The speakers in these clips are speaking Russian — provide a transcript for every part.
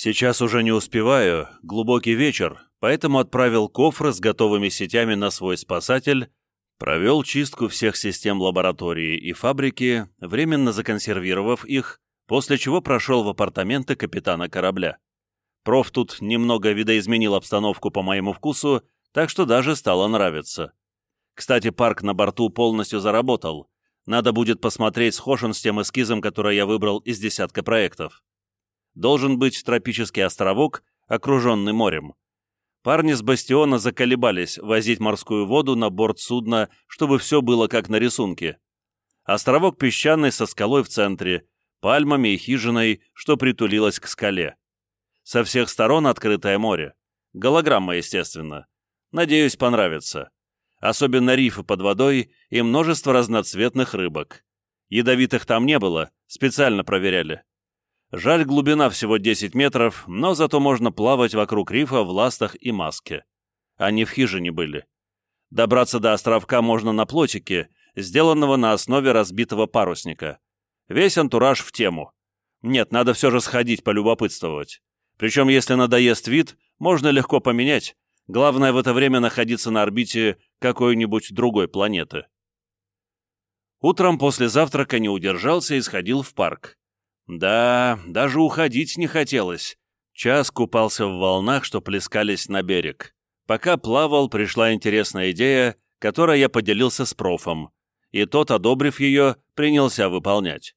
Сейчас уже не успеваю, глубокий вечер, поэтому отправил кофры с готовыми сетями на свой спасатель, провел чистку всех систем лаборатории и фабрики, временно законсервировав их, после чего прошел в апартаменты капитана корабля. Проф тут немного видоизменил обстановку по моему вкусу, так что даже стало нравиться. Кстати, парк на борту полностью заработал. Надо будет посмотреть, схож он с тем эскизом, который я выбрал из десятка проектов. Должен быть тропический островок, окруженный морем. Парни с бастиона заколебались возить морскую воду на борт судна, чтобы все было как на рисунке. Островок песчаный со скалой в центре, пальмами и хижиной, что притулилось к скале. Со всех сторон открытое море. Голограмма, естественно. Надеюсь, понравится особенно рифы под водой и множество разноцветных рыбок. Ядовитых там не было, специально проверяли. Жаль, глубина всего 10 метров, но зато можно плавать вокруг рифа в ластах и маске. Они в хижине были. Добраться до островка можно на плотике, сделанного на основе разбитого парусника. Весь антураж в тему. Нет, надо все же сходить полюбопытствовать. Причем, если надоест вид, можно легко поменять, Главное в это время находиться на орбите какой-нибудь другой планеты. Утром после завтрака не удержался и сходил в парк. Да, даже уходить не хотелось. Час купался в волнах, что плескались на берег. Пока плавал, пришла интересная идея, которой я поделился с профом, и тот, одобрив ее, принялся выполнять.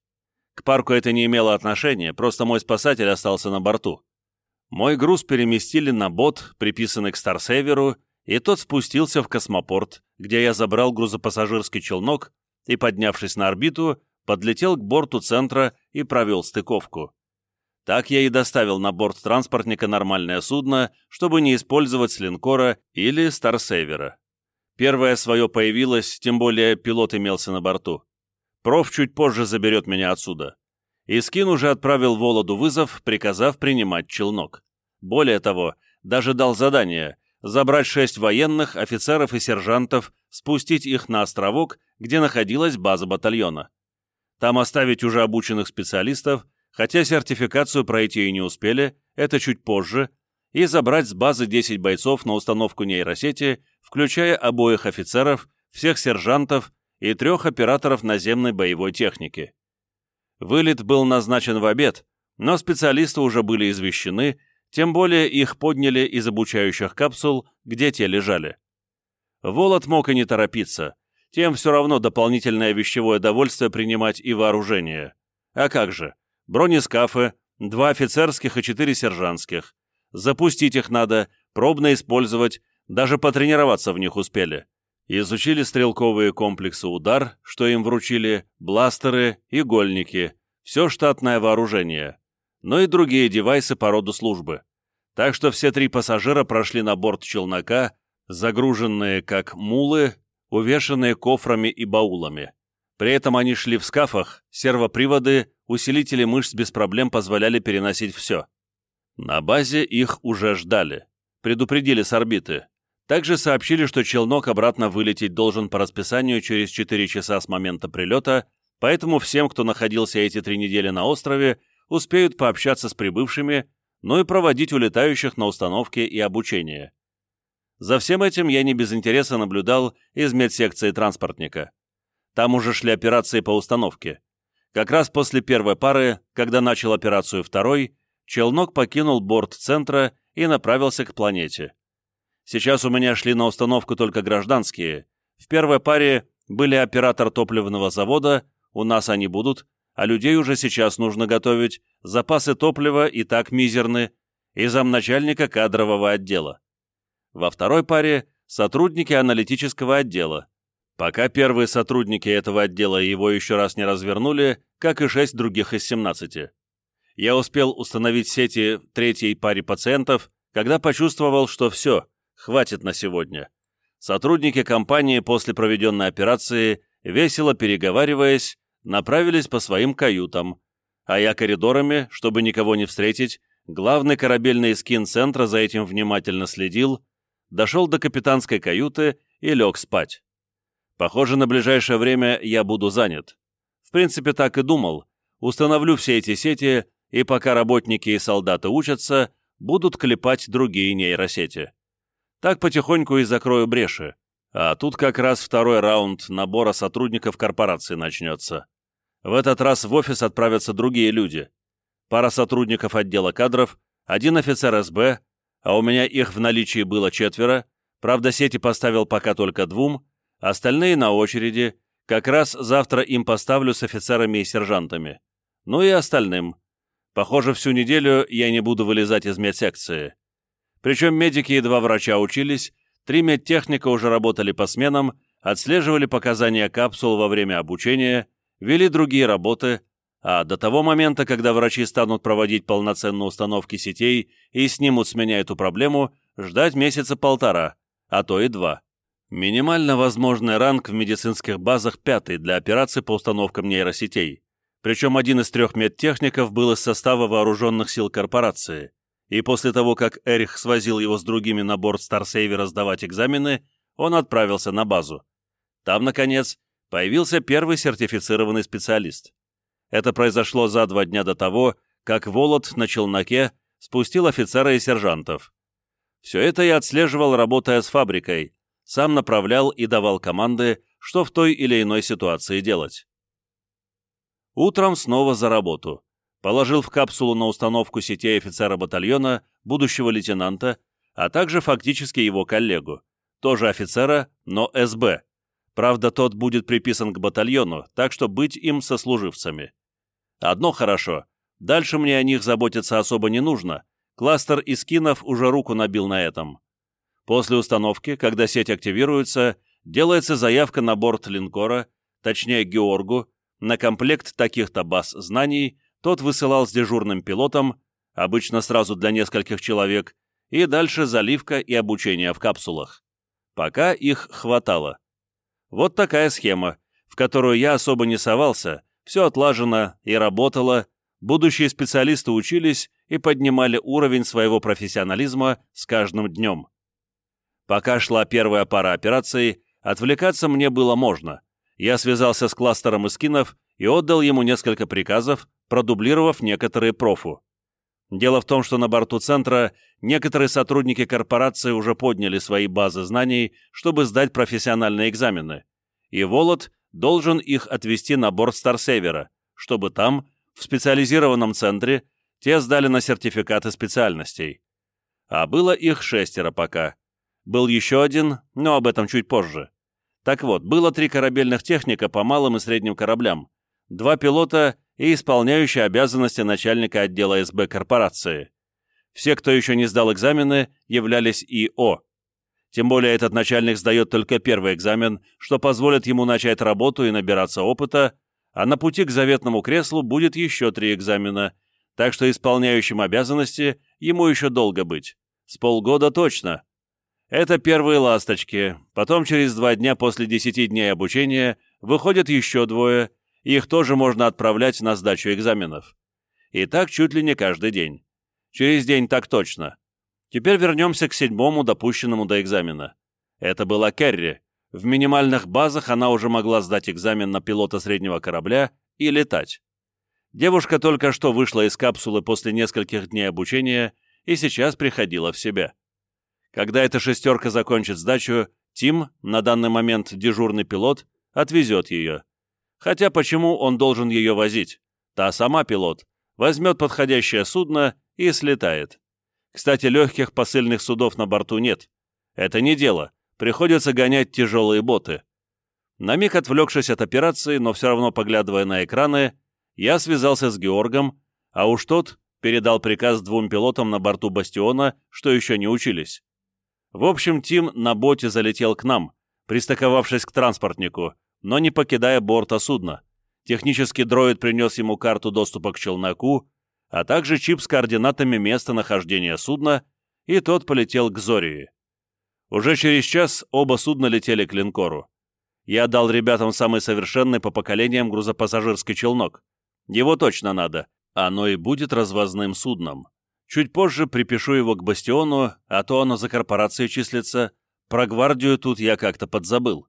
К парку это не имело отношения, просто мой спасатель остался на борту. Мой груз переместили на бот, приписанный к Старсеверу, и тот спустился в космопорт, где я забрал грузопассажирский челнок и, поднявшись на орбиту, подлетел к борту центра и провел стыковку. Так я и доставил на борт транспортника нормальное судно, чтобы не использовать линкора или Старсевера. Первое свое появилось, тем более пилот имелся на борту. Проф чуть позже заберет меня отсюда. Искин уже отправил Володу вызов, приказав принимать челнок. Более того, даже дал задание забрать шесть военных, офицеров и сержантов, спустить их на островок, где находилась база батальона. Там оставить уже обученных специалистов, хотя сертификацию пройти и не успели, это чуть позже, и забрать с базы 10 бойцов на установку нейросети, включая обоих офицеров, всех сержантов и трех операторов наземной боевой техники. Вылет был назначен в обед, но специалисты уже были извещены, тем более их подняли из обучающих капсул, где те лежали. Волод мог и не торопиться, тем все равно дополнительное вещевое довольствие принимать и вооружение. А как же? Бронескафы, два офицерских и четыре сержантских. Запустить их надо, пробно использовать, даже потренироваться в них успели изучили стрелковые комплексы «Удар», что им вручили, бластеры, игольники, все штатное вооружение, но и другие девайсы по роду службы. Так что все три пассажира прошли на борт челнока, загруженные как мулы, увешанные кофрами и баулами. При этом они шли в скафах, сервоприводы, усилители мышц без проблем позволяли переносить все. На базе их уже ждали. Предупредили с орбиты. Также сообщили, что челнок обратно вылететь должен по расписанию через 4 часа с момента прилета, поэтому всем, кто находился эти три недели на острове, успеют пообщаться с прибывшими, ну и проводить улетающих на установке и обучение. За всем этим я не без интереса наблюдал из медсекции транспортника. Там уже шли операции по установке. Как раз после первой пары, когда начал операцию второй, челнок покинул борт центра и направился к планете. Сейчас у меня шли на установку только гражданские. В первой паре были оператор топливного завода, у нас они будут, а людей уже сейчас нужно готовить, запасы топлива и так мизерны, и замначальника кадрового отдела. Во второй паре сотрудники аналитического отдела. Пока первые сотрудники этого отдела его еще раз не развернули, как и шесть других из 17. Я успел установить сети третьей паре пациентов, когда почувствовал, что все, хватит на сегодня. Сотрудники компании после проведенной операции, весело переговариваясь, направились по своим каютам, а я коридорами, чтобы никого не встретить, главный корабельный скин центра за этим внимательно следил, дошел до капитанской каюты и лег спать. Похоже, на ближайшее время я буду занят. В принципе, так и думал. Установлю все эти сети и пока работники и солдаты учатся, будут клепать другие нейросети. Так потихоньку и закрою бреши. А тут как раз второй раунд набора сотрудников корпорации начнется. В этот раз в офис отправятся другие люди. Пара сотрудников отдела кадров, один офицер СБ, а у меня их в наличии было четверо, правда сети поставил пока только двум, остальные на очереди, как раз завтра им поставлю с офицерами и сержантами. Ну и остальным. Похоже, всю неделю я не буду вылезать из медсекции. Причем медики и два врача учились, три медтехника уже работали по сменам, отслеживали показания капсул во время обучения, вели другие работы, а до того момента, когда врачи станут проводить полноценные установки сетей и снимут с меня эту проблему, ждать месяца полтора, а то и два. Минимально возможный ранг в медицинских базах пятый для операций по установкам нейросетей. Причем один из трех медтехников был из состава вооруженных сил корпорации и после того, как Эрих свозил его с другими на борт Старсейвера сдавать экзамены, он отправился на базу. Там, наконец, появился первый сертифицированный специалист. Это произошло за два дня до того, как Волод на челноке спустил офицера и сержантов. Все это я отслеживал, работая с фабрикой, сам направлял и давал команды, что в той или иной ситуации делать. Утром снова за работу положил в капсулу на установку сетей офицера батальона, будущего лейтенанта, а также фактически его коллегу, тоже офицера, но СБ. Правда, тот будет приписан к батальону, так что быть им сослуживцами. Одно хорошо, дальше мне о них заботиться особо не нужно, кластер из кинов уже руку набил на этом. После установки, когда сеть активируется, делается заявка на борт линкора, точнее Георгу, на комплект таких-то баз знаний, тот высылал с дежурным пилотом, обычно сразу для нескольких человек, и дальше заливка и обучение в капсулах. Пока их хватало. Вот такая схема, в которую я особо не совался, все отлажено и работало, будущие специалисты учились и поднимали уровень своего профессионализма с каждым днем. Пока шла первая пара операций, отвлекаться мне было можно. Я связался с кластером эскинов и отдал ему несколько приказов, продублировав некоторые профу. Дело в том, что на борту центра некоторые сотрудники корпорации уже подняли свои базы знаний, чтобы сдать профессиональные экзамены, и Волод должен их отвезти на борт Старсевера, чтобы там, в специализированном центре, те сдали на сертификаты специальностей. А было их шестеро пока. Был еще один, но об этом чуть позже. Так вот, было три корабельных техника по малым и средним кораблям, два пилота и исполняющий обязанности начальника отдела СБ корпорации. Все, кто еще не сдал экзамены, являлись ИО. Тем более этот начальник сдает только первый экзамен, что позволит ему начать работу и набираться опыта, а на пути к заветному креслу будет еще три экзамена, так что исполняющим обязанности ему еще долго быть. С полгода точно. Это первые ласточки, потом через два дня после десяти дней обучения выходят еще двое, их тоже можно отправлять на сдачу экзаменов. И так чуть ли не каждый день. Через день так точно. Теперь вернемся к седьмому допущенному до экзамена. Это была Керри. В минимальных базах она уже могла сдать экзамен на пилота среднего корабля и летать. Девушка только что вышла из капсулы после нескольких дней обучения и сейчас приходила в себя. Когда эта шестерка закончит сдачу, Тим, на данный момент дежурный пилот, отвезет ее. Хотя почему он должен ее возить? Та сама пилот. Возьмет подходящее судно и слетает. Кстати, легких посыльных судов на борту нет. Это не дело. Приходится гонять тяжелые боты. На миг отвлекшись от операции, но все равно поглядывая на экраны, я связался с Георгом, а уж тот передал приказ двум пилотам на борту «Бастиона», что еще не учились. В общем, Тим на боте залетел к нам, пристыковавшись к транспортнику, но не покидая борта судна. Технический дроид принес ему карту доступа к челноку, а также чип с координатами места нахождения судна, и тот полетел к Зории. Уже через час оба судна летели к линкору. Я дал ребятам самый совершенный по поколениям грузопассажирский челнок. Его точно надо. Оно и будет развозным судном. Чуть позже припишу его к бастиону, а то оно за корпорацией числится. Про гвардию тут я как-то подзабыл.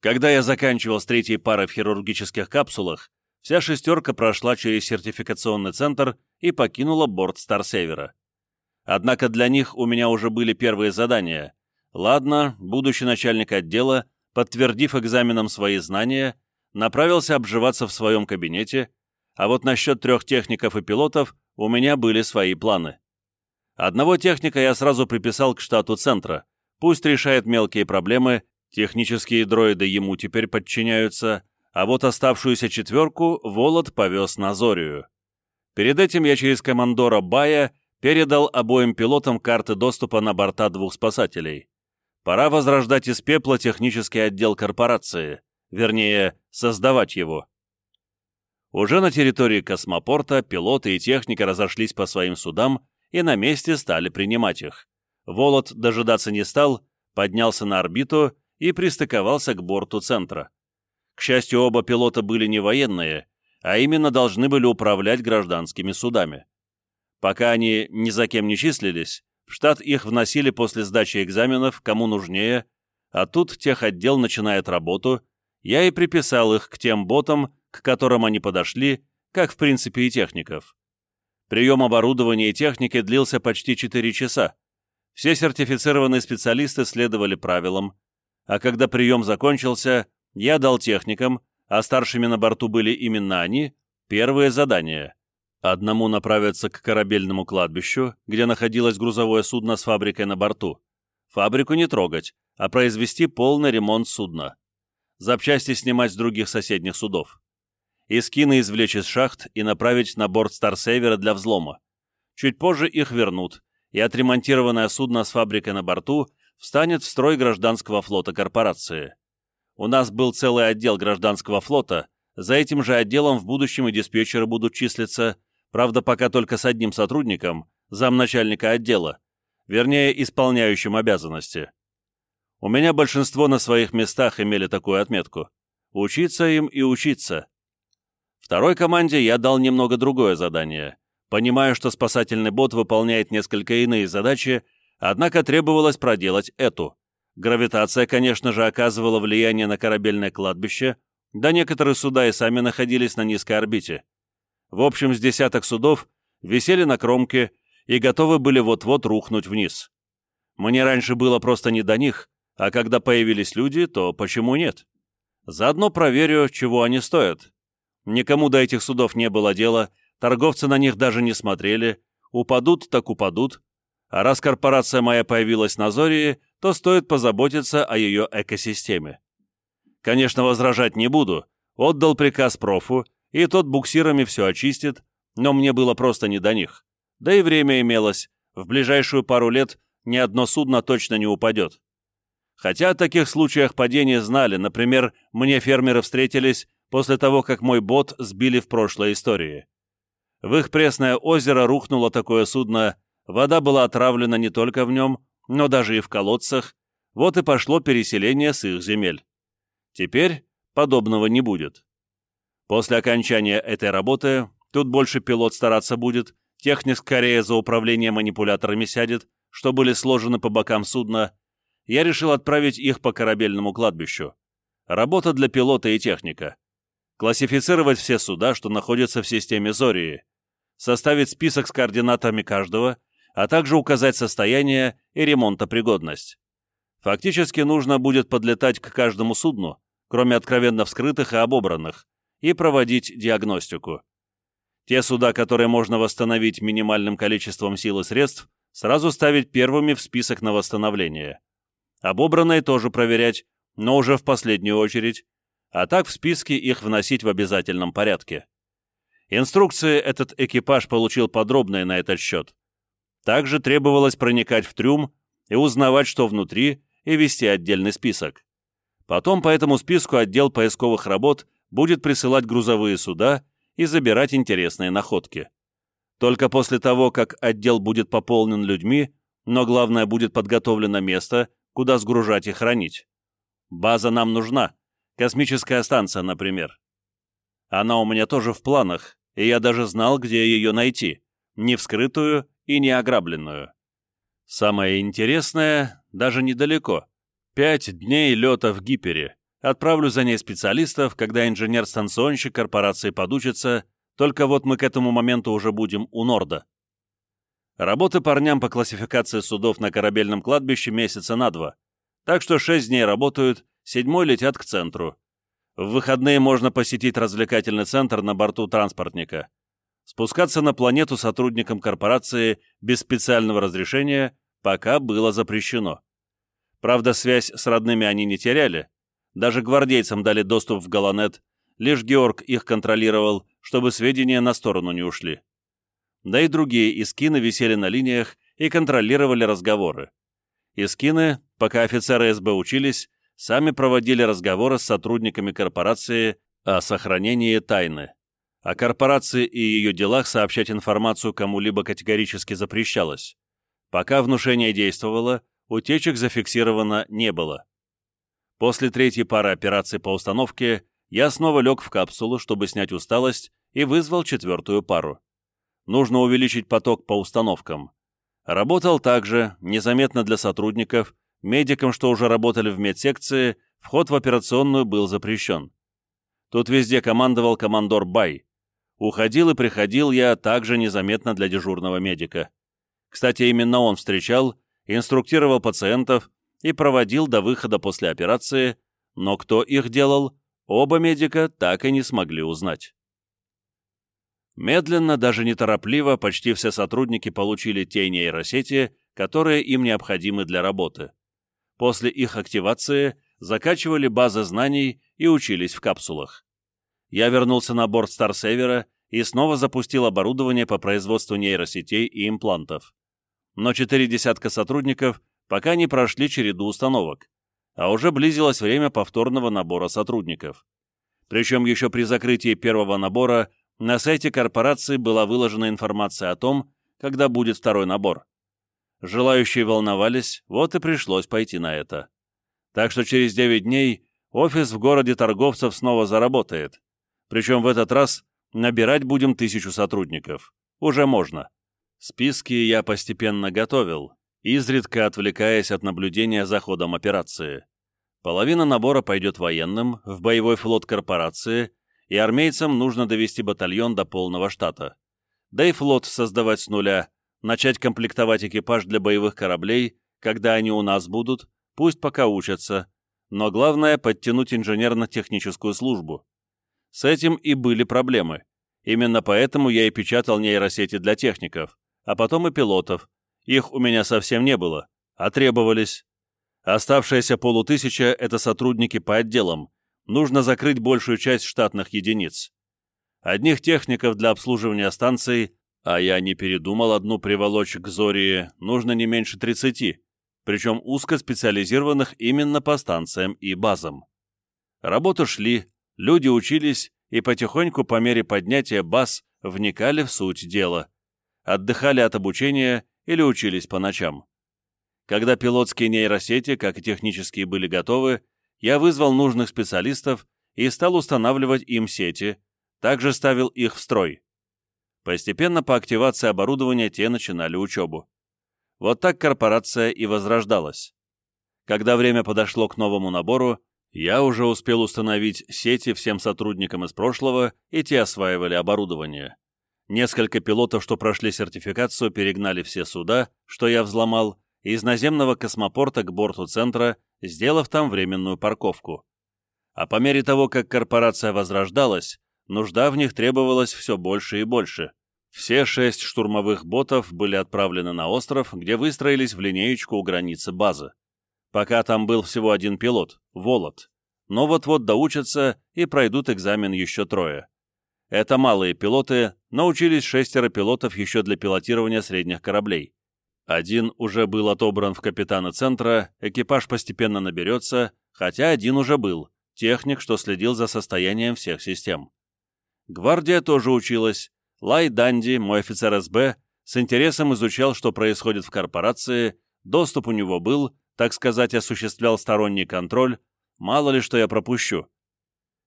Когда я заканчивал с третьей парой в хирургических капсулах, вся шестерка прошла через сертификационный центр и покинула борт Старсевера. Однако для них у меня уже были первые задания. Ладно, будущий начальник отдела, подтвердив экзаменом свои знания, направился обживаться в своем кабинете, а вот насчет трех техников и пилотов у меня были свои планы. Одного техника я сразу приписал к штату центра, пусть решает мелкие проблемы, технические дроиды ему теперь подчиняются, а вот оставшуюся четверку Волод повез на Зорию. Перед этим я через командора Бая передал обоим пилотам карты доступа на борта двух спасателей. Пора возрождать из пепла технический отдел корпорации, вернее, создавать его. Уже на территории космопорта пилоты и техника разошлись по своим судам и на месте стали принимать их. Волод дожидаться не стал, поднялся на орбиту и пристыковался к борту центра. К счастью, оба пилота были не военные, а именно должны были управлять гражданскими судами. Пока они ни за кем не числились, в штат их вносили после сдачи экзаменов, кому нужнее, а тут техотдел начинает работу, я и приписал их к тем ботам, к которым они подошли, как в принципе и техников. Прием оборудования и техники длился почти 4 часа. Все сертифицированные специалисты следовали правилам, а когда прием закончился, я дал техникам, а старшими на борту были именно они, первые задания. Одному направиться к корабельному кладбищу, где находилось грузовое судно с фабрикой на борту. Фабрику не трогать, а произвести полный ремонт судна. Запчасти снимать с других соседних судов. Искины извлечь из шахт и направить на борт Старсевера для взлома. Чуть позже их вернут, и отремонтированное судно с фабрикой на борту встанет в строй гражданского флота корпорации. У нас был целый отдел гражданского флота, за этим же отделом в будущем и диспетчеры будут числиться, правда, пока только с одним сотрудником, замначальника отдела, вернее, исполняющим обязанности. У меня большинство на своих местах имели такую отметку. Учиться им и учиться. Второй команде я дал немного другое задание. Понимаю, что спасательный бот выполняет несколько иные задачи, однако требовалось проделать эту. Гравитация, конечно же, оказывала влияние на корабельное кладбище, да некоторые суда и сами находились на низкой орбите. В общем, с десяток судов висели на кромке и готовы были вот-вот рухнуть вниз. Мне раньше было просто не до них, а когда появились люди, то почему нет? Заодно проверю, чего они стоят. Никому до этих судов не было дела, торговцы на них даже не смотрели, упадут так упадут, а раз корпорация моя появилась на Зории, то стоит позаботиться о ее экосистеме. Конечно, возражать не буду. Отдал приказ профу, и тот буксирами все очистит, но мне было просто не до них. Да и время имелось. В ближайшую пару лет ни одно судно точно не упадет. Хотя о таких случаях падения знали, например, мне фермеры встретились после того, как мой бот сбили в прошлой истории. В их пресное озеро рухнуло такое судно, вода была отравлена не только в нем, но даже и в колодцах, вот и пошло переселение с их земель. Теперь подобного не будет. После окончания этой работы тут больше пилот стараться будет, техник скорее за управление манипуляторами сядет, что были сложены по бокам судна, я решил отправить их по корабельному кладбищу. Работа для пилота и техника. Классифицировать все суда, что находятся в системе Зории. Составить список с координатами каждого а также указать состояние и ремонтопригодность. Фактически нужно будет подлетать к каждому судну, кроме откровенно вскрытых и обобранных, и проводить диагностику. Те суда, которые можно восстановить минимальным количеством сил и средств, сразу ставить первыми в список на восстановление. Обобранные тоже проверять, но уже в последнюю очередь, а так в списке их вносить в обязательном порядке. Инструкции этот экипаж получил подробные на этот счет. Также требовалось проникать в трюм и узнавать, что внутри, и вести отдельный список. Потом по этому списку отдел поисковых работ будет присылать грузовые суда и забирать интересные находки. Только после того, как отдел будет пополнен людьми, но главное будет подготовлено место, куда сгружать и хранить. База нам нужна, космическая станция, например. Она у меня тоже в планах, и я даже знал, где ее найти, не вскрытую и не ограбленную. Самое интересное даже недалеко. Пять дней лета в Гипере, Отправлю за ней специалистов, когда инженер-станционщик корпорации подучится, только вот мы к этому моменту уже будем у Норда. Работы парням по классификации судов на корабельном кладбище месяца на два, так что шесть дней работают, седьмой летят к центру. В выходные можно посетить развлекательный центр на борту транспортника. Спускаться на планету сотрудникам корпорации без специального разрешения пока было запрещено. Правда, связь с родными они не теряли. Даже гвардейцам дали доступ в Галанет, лишь Георг их контролировал, чтобы сведения на сторону не ушли. Да и другие искины висели на линиях и контролировали разговоры. Искины, пока офицеры СБ учились, сами проводили разговоры с сотрудниками корпорации о сохранении тайны. О корпорации и ее делах сообщать информацию кому-либо категорически запрещалось. Пока внушение действовало, утечек зафиксировано не было. После третьей пары операций по установке я снова лег в капсулу, чтобы снять усталость, и вызвал четвертую пару. Нужно увеличить поток по установкам. Работал также, незаметно для сотрудников, медикам, что уже работали в медсекции, вход в операционную был запрещен. Тут везде командовал командор Бай. Уходил и приходил я также незаметно для дежурного медика. Кстати, именно он встречал, инструктировал пациентов и проводил до выхода после операции, но кто их делал, оба медика так и не смогли узнать. Медленно, даже неторопливо, почти все сотрудники получили те нейросети, которые им необходимы для работы. После их активации закачивали базы знаний и учились в капсулах. Я вернулся на борт Старсевера и снова запустил оборудование по производству нейросетей и имплантов. Но четыре десятка сотрудников пока не прошли череду установок, а уже близилось время повторного набора сотрудников. Причем еще при закрытии первого набора на сайте корпорации была выложена информация о том, когда будет второй набор. Желающие волновались, вот и пришлось пойти на это. Так что через 9 дней офис в городе торговцев снова заработает. Причем в этот раз набирать будем тысячу сотрудников. Уже можно. Списки я постепенно готовил, изредка отвлекаясь от наблюдения за ходом операции. Половина набора пойдет военным, в боевой флот корпорации и армейцам нужно довести батальон до полного штата. Да и флот создавать с нуля, начать комплектовать экипаж для боевых кораблей, когда они у нас будут, пусть пока учатся, но главное — подтянуть инженерно-техническую службу. С этим и были проблемы. Именно поэтому я и печатал нейросети для техников, а потом и пилотов. Их у меня совсем не было, а требовались. Оставшаяся полутысяча — это сотрудники по отделам, нужно закрыть большую часть штатных единиц. Одних техников для обслуживания станций, а я не передумал одну приволочь к Зории, нужно не меньше 30, причем узкоспециализированных именно по станциям и базам. Работы шли, люди учились и потихоньку по мере поднятия баз вникали в суть дела, отдыхали от обучения или учились по ночам. Когда пилотские нейросети, как и технические, были готовы, я вызвал нужных специалистов и стал устанавливать им сети, также ставил их в строй. Постепенно по активации оборудования те начинали учебу. Вот так корпорация и возрождалась. Когда время подошло к новому набору, я уже успел установить сети всем сотрудникам из прошлого, и те осваивали оборудование. Несколько пилотов, что прошли сертификацию, перегнали все суда, что я взломал, из наземного космопорта к борту центра сделав там временную парковку. А по мере того, как корпорация возрождалась, нужда в них требовалась все больше и больше. Все шесть штурмовых ботов были отправлены на остров, где выстроились в линеечку у границы базы. Пока там был всего один пилот, Волод. Но вот-вот доучатся и пройдут экзамен еще трое. Это малые пилоты, научились шестеро пилотов еще для пилотирования средних кораблей. Один уже был отобран в капитана центра, экипаж постепенно наберется, хотя один уже был, техник, что следил за состоянием всех систем. Гвардия тоже училась. Лай Данди, мой офицер СБ, с интересом изучал, что происходит в корпорации, доступ у него был, так сказать, осуществлял сторонний контроль, мало ли что я пропущу.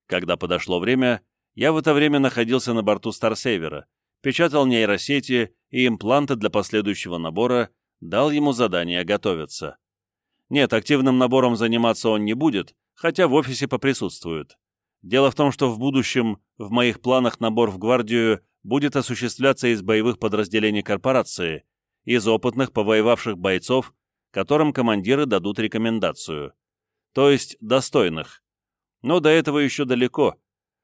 Когда подошло время, я в это время находился на борту Старсейвера, печатал нейросети и импланты для последующего набора, дал ему задание готовиться. Нет, активным набором заниматься он не будет, хотя в офисе поприсутствуют. Дело в том, что в будущем в моих планах набор в гвардию будет осуществляться из боевых подразделений корпорации, из опытных повоевавших бойцов, которым командиры дадут рекомендацию. То есть достойных. Но до этого еще далеко,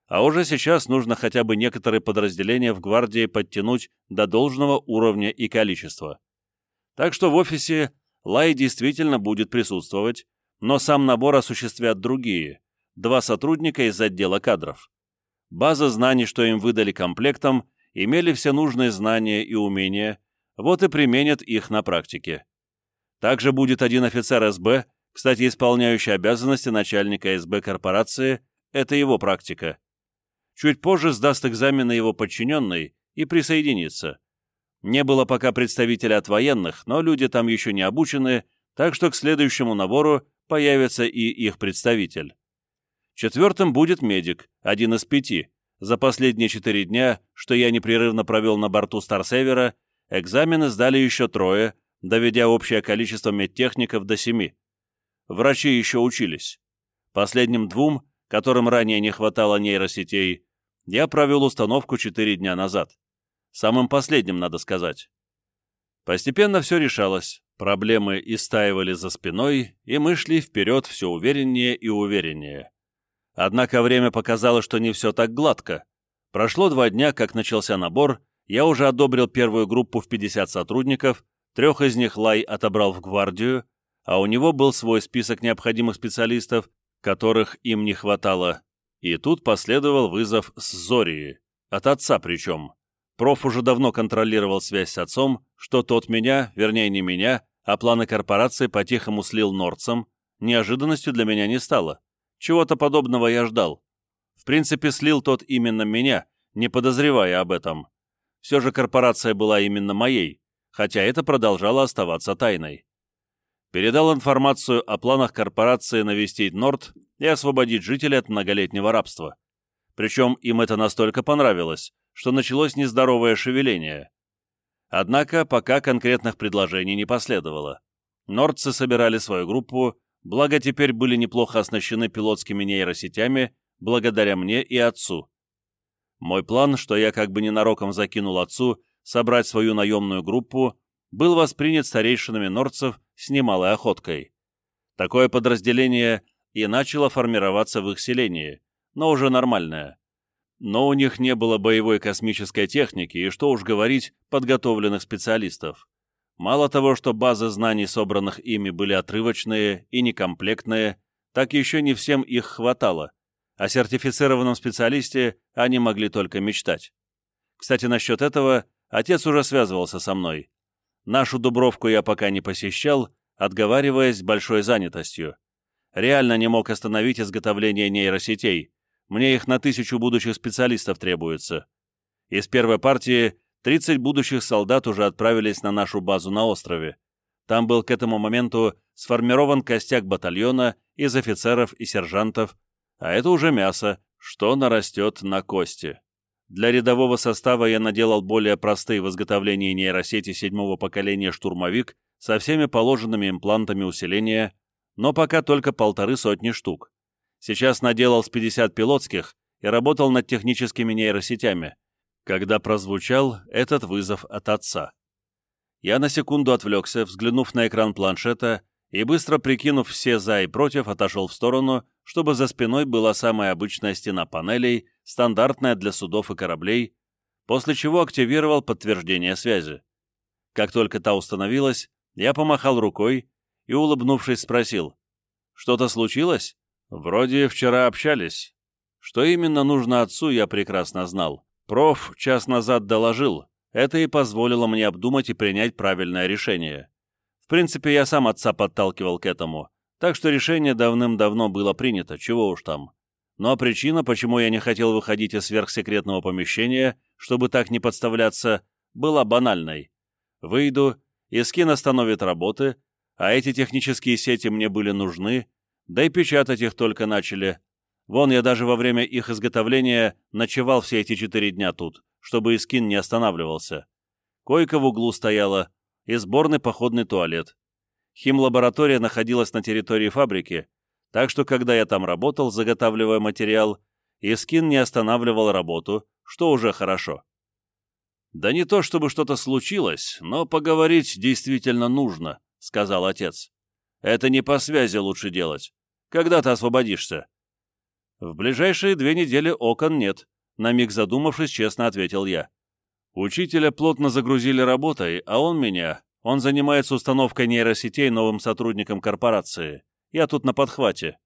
а уже сейчас нужно хотя бы некоторые подразделения в гвардии подтянуть до должного уровня и количества. Так что в офисе Лай действительно будет присутствовать, но сам набор осуществят другие, два сотрудника из отдела кадров. База знаний, что им выдали комплектом, имели все нужные знания и умения, вот и применят их на практике. Также будет один офицер СБ, кстати, исполняющий обязанности начальника СБ корпорации, это его практика. Чуть позже сдаст экзамены его подчиненный и присоединится. Не было пока представителя от военных, но люди там еще не обучены, так что к следующему набору появится и их представитель. Четвертым будет медик, один из пяти. За последние четыре дня, что я непрерывно провел на борту Старсевера, экзамены сдали еще трое, доведя общее количество медтехников до семи. Врачи еще учились. Последним двум, которым ранее не хватало нейросетей, я провел установку четыре дня назад. Самым последним, надо сказать. Постепенно все решалось, проблемы истаивали за спиной, и мы шли вперед все увереннее и увереннее. Однако время показало, что не все так гладко. Прошло два дня, как начался набор, я уже одобрил первую группу в 50 сотрудников, трех из них Лай отобрал в гвардию, а у него был свой список необходимых специалистов, которых им не хватало. И тут последовал вызов с Зории, от отца причем. Проф уже давно контролировал связь с отцом, что тот меня, вернее не меня, а планы корпорации по-тихому слил норцам, неожиданностью для меня не стало. Чего-то подобного я ждал. В принципе, слил тот именно меня, не подозревая об этом. Все же корпорация была именно моей, хотя это продолжало оставаться тайной. Передал информацию о планах корпорации навестить Норд и освободить жителей от многолетнего рабства. Причем им это настолько понравилось, что началось нездоровое шевеление. Однако пока конкретных предложений не последовало. Нордцы собирали свою группу благо теперь были неплохо оснащены пилотскими нейросетями благодаря мне и отцу. Мой план, что я как бы ненароком закинул отцу, собрать свою наемную группу, был воспринят старейшинами норцев с немалой охоткой. Такое подразделение и начало формироваться в их селении, но уже нормальное. Но у них не было боевой космической техники и, что уж говорить, подготовленных специалистов. Мало того, что базы знаний, собранных ими, были отрывочные и некомплектные, так еще не всем их хватало. О сертифицированном специалисте они могли только мечтать. Кстати, насчет этого отец уже связывался со мной. Нашу Дубровку я пока не посещал, отговариваясь большой занятостью. Реально не мог остановить изготовление нейросетей. Мне их на тысячу будущих специалистов требуется. Из первой партии 30 будущих солдат уже отправились на нашу базу на острове. Там был к этому моменту сформирован костяк батальона из офицеров и сержантов, а это уже мясо, что нарастет на кости. Для рядового состава я наделал более простые в изготовлении нейросети седьмого поколения «Штурмовик» со всеми положенными имплантами усиления, но пока только полторы сотни штук. Сейчас наделал с 50 пилотских и работал над техническими нейросетями, когда прозвучал этот вызов от отца. Я на секунду отвлекся, взглянув на экран планшета и, быстро прикинув все «за» и «против», отошел в сторону, чтобы за спиной была самая обычная стена панелей, стандартная для судов и кораблей, после чего активировал подтверждение связи. Как только та установилась, я помахал рукой и, улыбнувшись, спросил, «Что-то случилось?» «Вроде вчера общались. Что именно нужно отцу, я прекрасно знал. Проф час назад доложил, это и позволило мне обдумать и принять правильное решение. В принципе, я сам отца подталкивал к этому, так что решение давным-давно было принято, чего уж там. Но причина, почему я не хотел выходить из сверхсекретного помещения, чтобы так не подставляться, была банальной. Выйду, Искин остановит работы, а эти технические сети мне были нужны, да и печатать их только начали, Вон я даже во время их изготовления ночевал все эти четыре дня тут, чтобы Искин не останавливался. Койка в углу стояла и сборный походный туалет. Химлаборатория находилась на территории фабрики, Так что, когда я там работал, заготавливая материал, Искин не останавливал работу, что уже хорошо. «Да не то, чтобы что-то случилось, но поговорить действительно нужно», — сказал отец. «Это не по связи лучше делать. Когда ты освободишься?» «В ближайшие две недели окон нет», — на миг задумавшись, честно ответил я. «Учителя плотно загрузили работой, а он меня. Он занимается установкой нейросетей новым сотрудникам корпорации. Я тут на подхвате».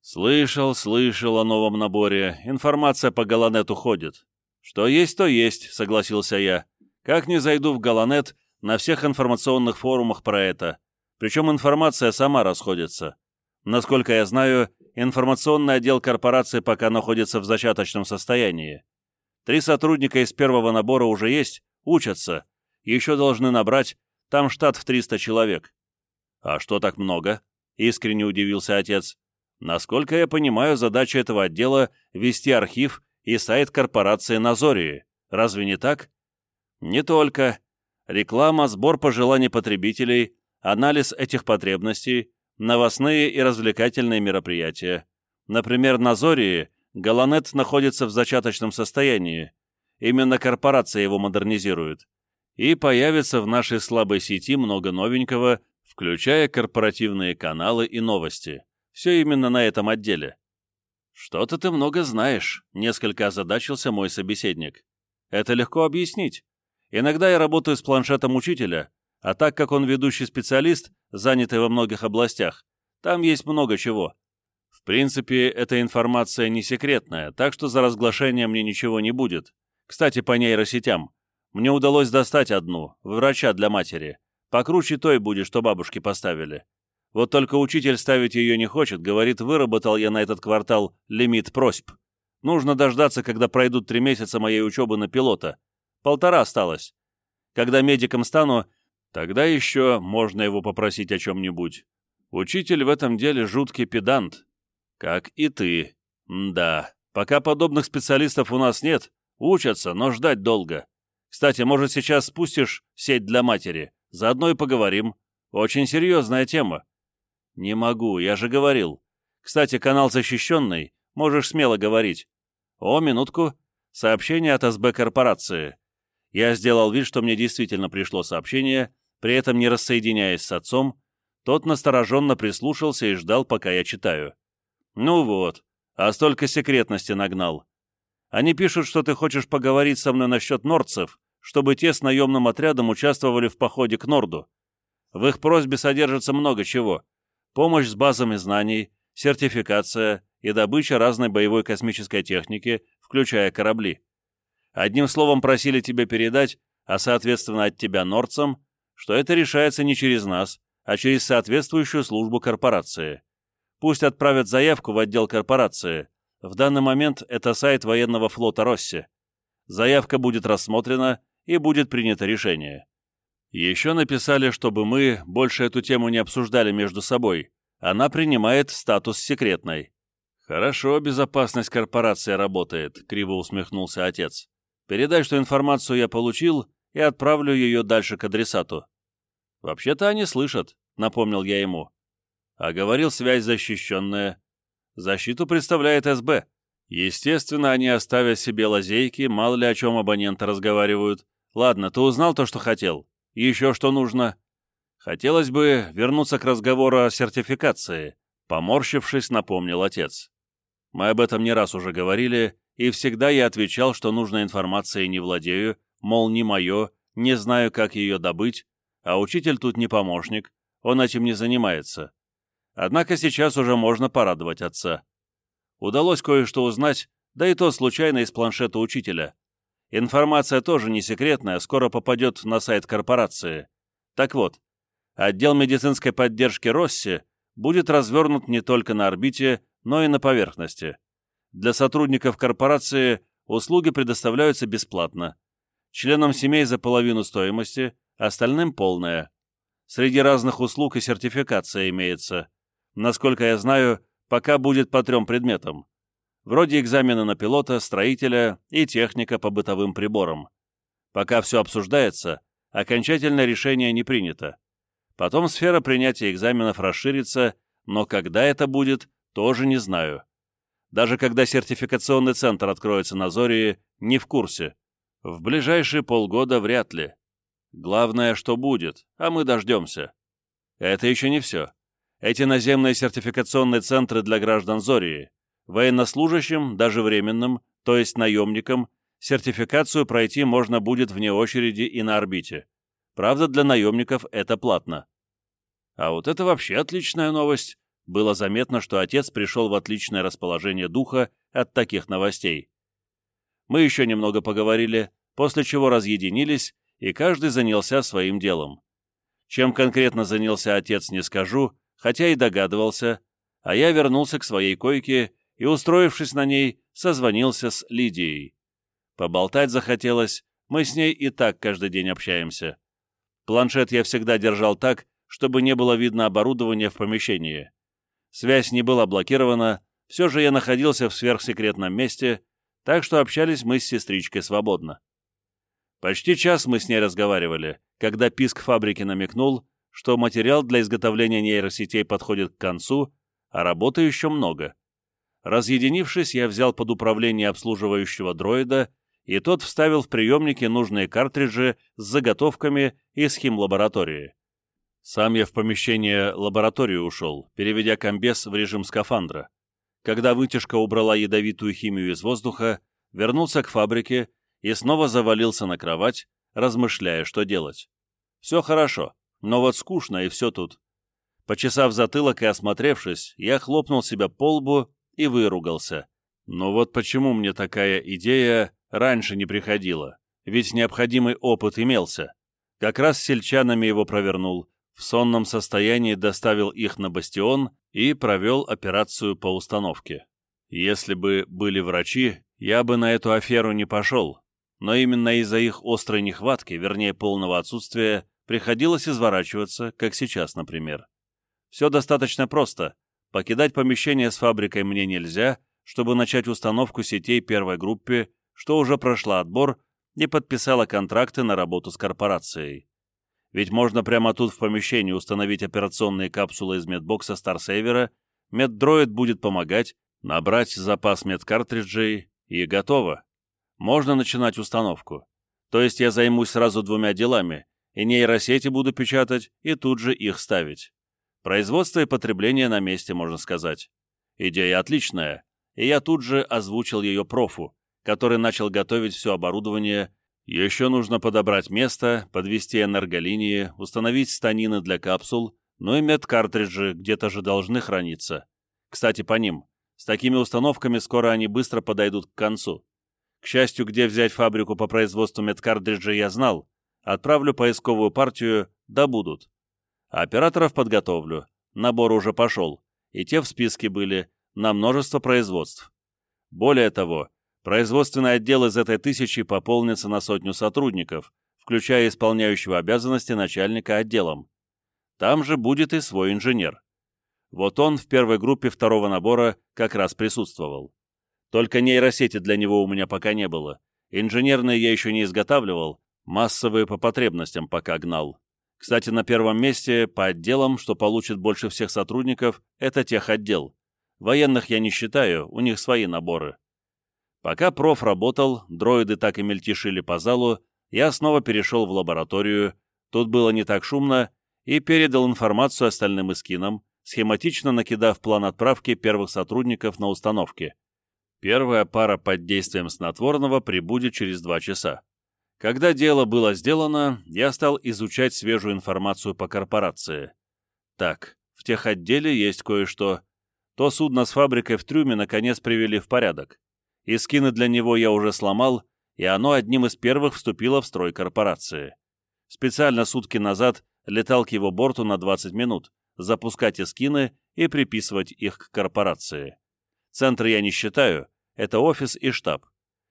«Слышал, слышал о новом наборе. Информация по Галанету ходит». «Что есть, то есть», — согласился я. «Как не зайду в Галанет, на всех информационных форумах про это. Причем информация сама расходится. Насколько я знаю, информационный отдел корпорации пока находится в зачаточном состоянии. Три сотрудника из первого набора уже есть, учатся. Еще должны набрать, там штат в 300 человек. А что так много? Искренне удивился отец. Насколько я понимаю, задача этого отдела — вести архив и сайт корпорации Назории. Разве не так? Не только. Реклама, сбор пожеланий потребителей, анализ этих потребностей, новостные и развлекательные мероприятия. Например, на Зории Галанет находится в зачаточном состоянии. Именно корпорация его модернизирует. И появится в нашей слабой сети много новенького, включая корпоративные каналы и новости. Все именно на этом отделе. «Что-то ты много знаешь», — несколько озадачился мой собеседник. «Это легко объяснить. Иногда я работаю с планшетом учителя, а так как он ведущий специалист, занятый во многих областях, там есть много чего. В принципе, эта информация не секретная, так что за разглашение мне ничего не будет. Кстати, по нейросетям. Мне удалось достать одну, врача для матери. Покруче той будет, что бабушки поставили. Вот только учитель ставить ее не хочет, говорит, выработал я на этот квартал лимит просьб. Нужно дождаться, когда пройдут три месяца моей учебы на пилота. Полтора осталось. Когда медиком стану, Тогда еще можно его попросить о чем-нибудь. Учитель в этом деле жуткий педант. Как и ты. М да, пока подобных специалистов у нас нет, учатся, но ждать долго. Кстати, может, сейчас спустишь сеть для матери? Заодно и поговорим. Очень серьезная тема. Не могу, я же говорил. Кстати, канал защищенный, можешь смело говорить. О, минутку. Сообщение от СБ корпорации. Я сделал вид, что мне действительно пришло сообщение, при этом не рассоединяясь с отцом, тот настороженно прислушался и ждал, пока я читаю. «Ну вот, а столько секретности нагнал. Они пишут, что ты хочешь поговорить со мной насчет нордцев, чтобы те с наемным отрядом участвовали в походе к Норду. В их просьбе содержится много чего. Помощь с базами знаний, сертификация и добыча разной боевой космической техники, включая корабли. Одним словом, просили тебя передать, а соответственно от тебя норцам, что это решается не через нас, а через соответствующую службу корпорации. Пусть отправят заявку в отдел корпорации. В данный момент это сайт военного флота Росси. Заявка будет рассмотрена и будет принято решение. Еще написали, чтобы мы больше эту тему не обсуждали между собой. Она принимает статус секретной. «Хорошо, безопасность корпорации работает», — криво усмехнулся отец. «Передай, что информацию я получил, и отправлю ее дальше к адресату. Вообще-то они слышат, напомнил я ему. А говорил связь защищенная. Защиту представляет СБ. Естественно, они оставят себе лазейки, мало ли о чем абоненты разговаривают. Ладно, ты узнал то, что хотел? Еще что нужно? Хотелось бы вернуться к разговору о сертификации, поморщившись, напомнил отец. Мы об этом не раз уже говорили, и всегда я отвечал, что нужной информацией не владею, мол, не мое, не знаю, как ее добыть, а учитель тут не помощник, он этим не занимается. Однако сейчас уже можно порадовать отца. Удалось кое-что узнать, да и то случайно из планшета учителя. Информация тоже не секретная, скоро попадет на сайт корпорации. Так вот, отдел медицинской поддержки Росси будет развернут не только на орбите, но и на поверхности. Для сотрудников корпорации услуги предоставляются бесплатно членам семей за половину стоимости, остальным полная. Среди разных услуг и сертификация имеется. Насколько я знаю, пока будет по трем предметам. Вроде экзамена на пилота, строителя и техника по бытовым приборам. Пока все обсуждается, окончательное решение не принято. Потом сфера принятия экзаменов расширится, но когда это будет, Тоже не знаю. Даже когда сертификационный центр откроется на Зории, не в курсе. В ближайшие полгода вряд ли. Главное, что будет, а мы дождемся. Это еще не все. Эти наземные сертификационные центры для граждан Зории. Военнослужащим, даже временным, то есть наемникам, сертификацию пройти можно будет вне очереди и на орбите. Правда, для наемников это платно. А вот это вообще отличная новость. Было заметно, что отец пришел в отличное расположение духа от таких новостей. Мы еще немного поговорили, после чего разъединились, и каждый занялся своим делом. Чем конкретно занялся отец, не скажу, хотя и догадывался, а я вернулся к своей койке и, устроившись на ней, созвонился с Лидией. Поболтать захотелось, мы с ней и так каждый день общаемся. Планшет я всегда держал так, чтобы не было видно оборудования в помещении. Связь не была блокирована, все же я находился в сверхсекретном месте, так что общались мы с сестричкой свободно. Почти час мы с ней разговаривали, когда писк фабрики намекнул, что материал для изготовления нейросетей подходит к концу, а работы еще много. Разъединившись, я взял под управление обслуживающего дроида, и тот вставил в приемники нужные картриджи с заготовками из химлаборатории. Сам я в помещение лаборатории ушел, переведя комбез в режим скафандра. Когда вытяжка убрала ядовитую химию из воздуха, вернулся к фабрике и снова завалился на кровать, размышляя, что делать. Все хорошо, но вот скучно и все тут. Почесав затылок и осмотревшись, я хлопнул себя по лбу и выругался. Но вот почему мне такая идея раньше не приходила? Ведь необходимый опыт имелся. Как раз с сельчанами его провернул, в сонном состоянии доставил их на бастион и провел операцию по установке. Если бы были врачи, я бы на эту аферу не пошел, но именно из-за их острой нехватки, вернее полного отсутствия, приходилось изворачиваться, как сейчас, например. Все достаточно просто. Покидать помещение с фабрикой мне нельзя, чтобы начать установку сетей первой группе, что уже прошла отбор и подписала контракты на работу с корпорацией. Ведь можно прямо тут в помещении установить операционные капсулы из медбокса Старсейвера, меддроид будет помогать, набрать запас медкартриджей и готово. Можно начинать установку. То есть я займусь сразу двумя делами, и нейросети буду печатать, и тут же их ставить. Производство и потребление на месте, можно сказать. Идея отличная, и я тут же озвучил ее профу, который начал готовить все оборудование еще нужно подобрать место, подвести энерголинии, установить станины для капсул, ну и медкартриджи где-то же должны храниться. Кстати, по ним. С такими установками скоро они быстро подойдут к концу. К счастью, где взять фабрику по производству медкартриджей я знал. Отправлю поисковую партию, да будут. Операторов подготовлю. Набор уже пошел. И те в списке были, на множество производств. Более того, Производственный отдел из этой тысячи пополнится на сотню сотрудников, включая исполняющего обязанности начальника отделом. Там же будет и свой инженер. Вот он в первой группе второго набора как раз присутствовал. Только нейросети для него у меня пока не было. Инженерные я еще не изготавливал, массовые по потребностям пока гнал. Кстати, на первом месте по отделам, что получит больше всех сотрудников, это техотдел. Военных я не считаю, у них свои наборы. Пока проф работал, дроиды так и мельтешили по залу, я снова перешел в лабораторию, тут было не так шумно, и передал информацию остальным эскинам, схематично накидав план отправки первых сотрудников на установке. Первая пара под действием снотворного прибудет через два часа. Когда дело было сделано, я стал изучать свежую информацию по корпорации. Так, в тех отделе есть кое-что. То судно с фабрикой в трюме наконец привели в порядок и скины для него я уже сломал, и оно одним из первых вступило в строй корпорации. Специально сутки назад летал к его борту на 20 минут, запускать эскины и приписывать их к корпорации. Центр я не считаю, это офис и штаб.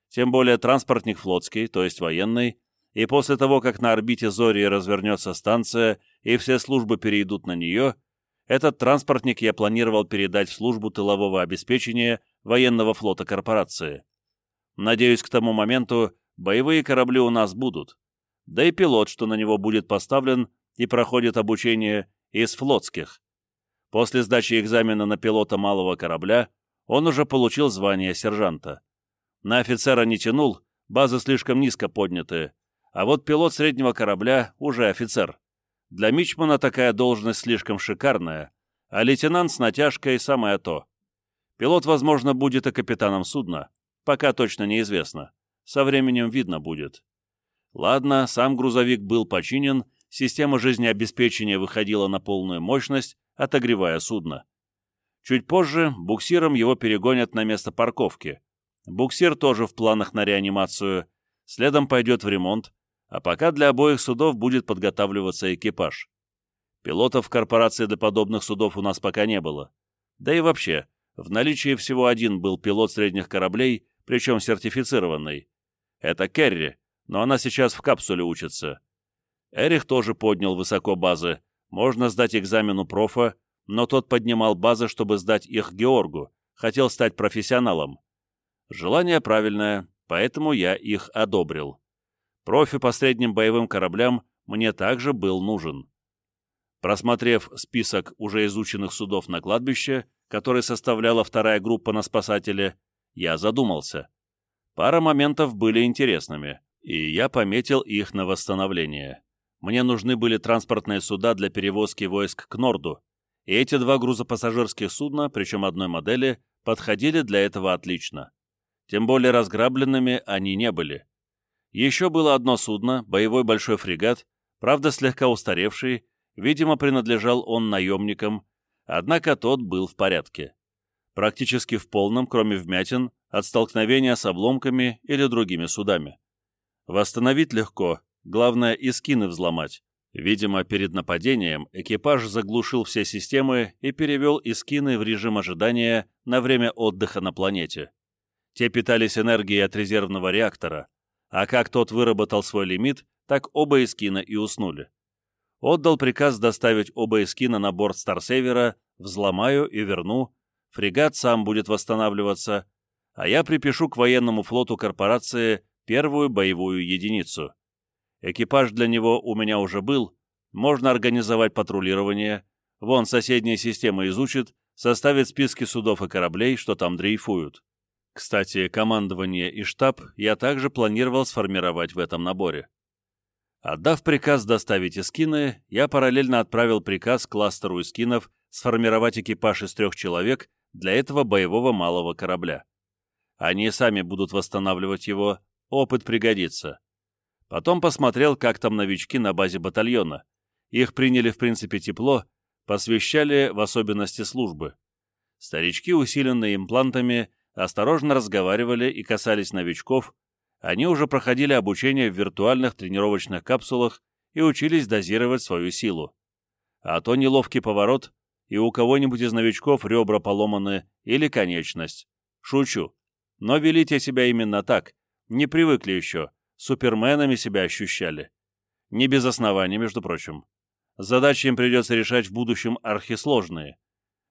Тем более транспортник флотский, то есть военный, и после того, как на орбите Зории развернется станция и все службы перейдут на нее, этот транспортник я планировал передать в службу тылового обеспечения военного флота корпорации. Надеюсь, к тому моменту боевые корабли у нас будут. Да и пилот, что на него будет поставлен и проходит обучение из флотских. После сдачи экзамена на пилота малого корабля он уже получил звание сержанта. На офицера не тянул, базы слишком низко подняты, а вот пилот среднего корабля уже офицер. Для Мичмана такая должность слишком шикарная, а лейтенант с натяжкой самое то. Пилот, возможно, будет и капитаном судна, пока точно неизвестно. Со временем видно будет. Ладно, сам грузовик был починен, система жизнеобеспечения выходила на полную мощность, отогревая судно. Чуть позже буксиром его перегонят на место парковки. Буксир тоже в планах на реанимацию, следом пойдет в ремонт, а пока для обоих судов будет подготавливаться экипаж. Пилотов в корпорации для подобных судов у нас пока не было. Да и вообще, в наличии всего один был пилот средних кораблей, причем сертифицированный. Это Керри, но она сейчас в капсуле учится. Эрих тоже поднял высоко базы. Можно сдать экзамену профа, но тот поднимал базы, чтобы сдать их Георгу, хотел стать профессионалом. Желание правильное, поэтому я их одобрил. Профи по средним боевым кораблям мне также был нужен. Просмотрев список уже изученных судов на кладбище, который составляла вторая группа на спасателе, я задумался. Пара моментов были интересными, и я пометил их на восстановление. Мне нужны были транспортные суда для перевозки войск к Норду, и эти два грузопассажирских судна, причем одной модели, подходили для этого отлично. Тем более разграбленными они не были. Еще было одно судно, боевой большой фрегат, правда слегка устаревший, видимо, принадлежал он наемникам, однако тот был в порядке. Практически в полном, кроме вмятин, от столкновения с обломками или другими судами. Восстановить легко, главное и скины взломать. Видимо, перед нападением экипаж заглушил все системы и перевел искины в режим ожидания на время отдыха на планете. Те питались энергией от резервного реактора, а как тот выработал свой лимит, так оба эскина и уснули. Отдал приказ доставить оба эскина на борт Старсевера, взломаю и верну, фрегат сам будет восстанавливаться, а я припишу к военному флоту корпорации первую боевую единицу. Экипаж для него у меня уже был, можно организовать патрулирование, вон соседние системы изучит, составит списки судов и кораблей, что там дрейфуют. Кстати, командование и штаб я также планировал сформировать в этом наборе. Отдав приказ доставить эскины, я параллельно отправил приказ кластеру эскинов сформировать экипаж из трех человек для этого боевого малого корабля. Они сами будут восстанавливать его, опыт пригодится. Потом посмотрел, как там новички на базе батальона. Их приняли в принципе тепло, посвящали в особенности службы. Старички, усиленные имплантами, осторожно разговаривали и касались новичков, они уже проходили обучение в виртуальных тренировочных капсулах и учились дозировать свою силу. А то неловкий поворот, и у кого-нибудь из новичков ребра поломаны или конечность. Шучу. Но вели те себя именно так, не привыкли еще, суперменами себя ощущали. Не без основания, между прочим. Задачи им придется решать в будущем архисложные.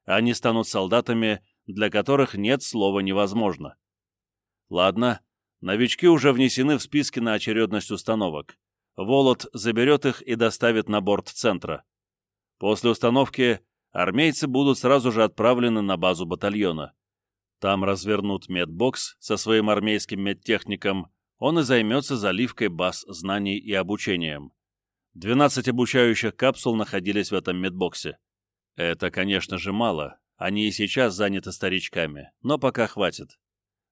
Они станут солдатами, для которых нет слова «невозможно». Ладно, новички уже внесены в списки на очередность установок. Волод заберет их и доставит на борт центра. После установки армейцы будут сразу же отправлены на базу батальона. Там развернут медбокс со своим армейским медтехником, он и займется заливкой баз знаний и обучением. 12 обучающих капсул находились в этом медбоксе. Это, конечно же, мало, они и сейчас заняты старичками, но пока хватит.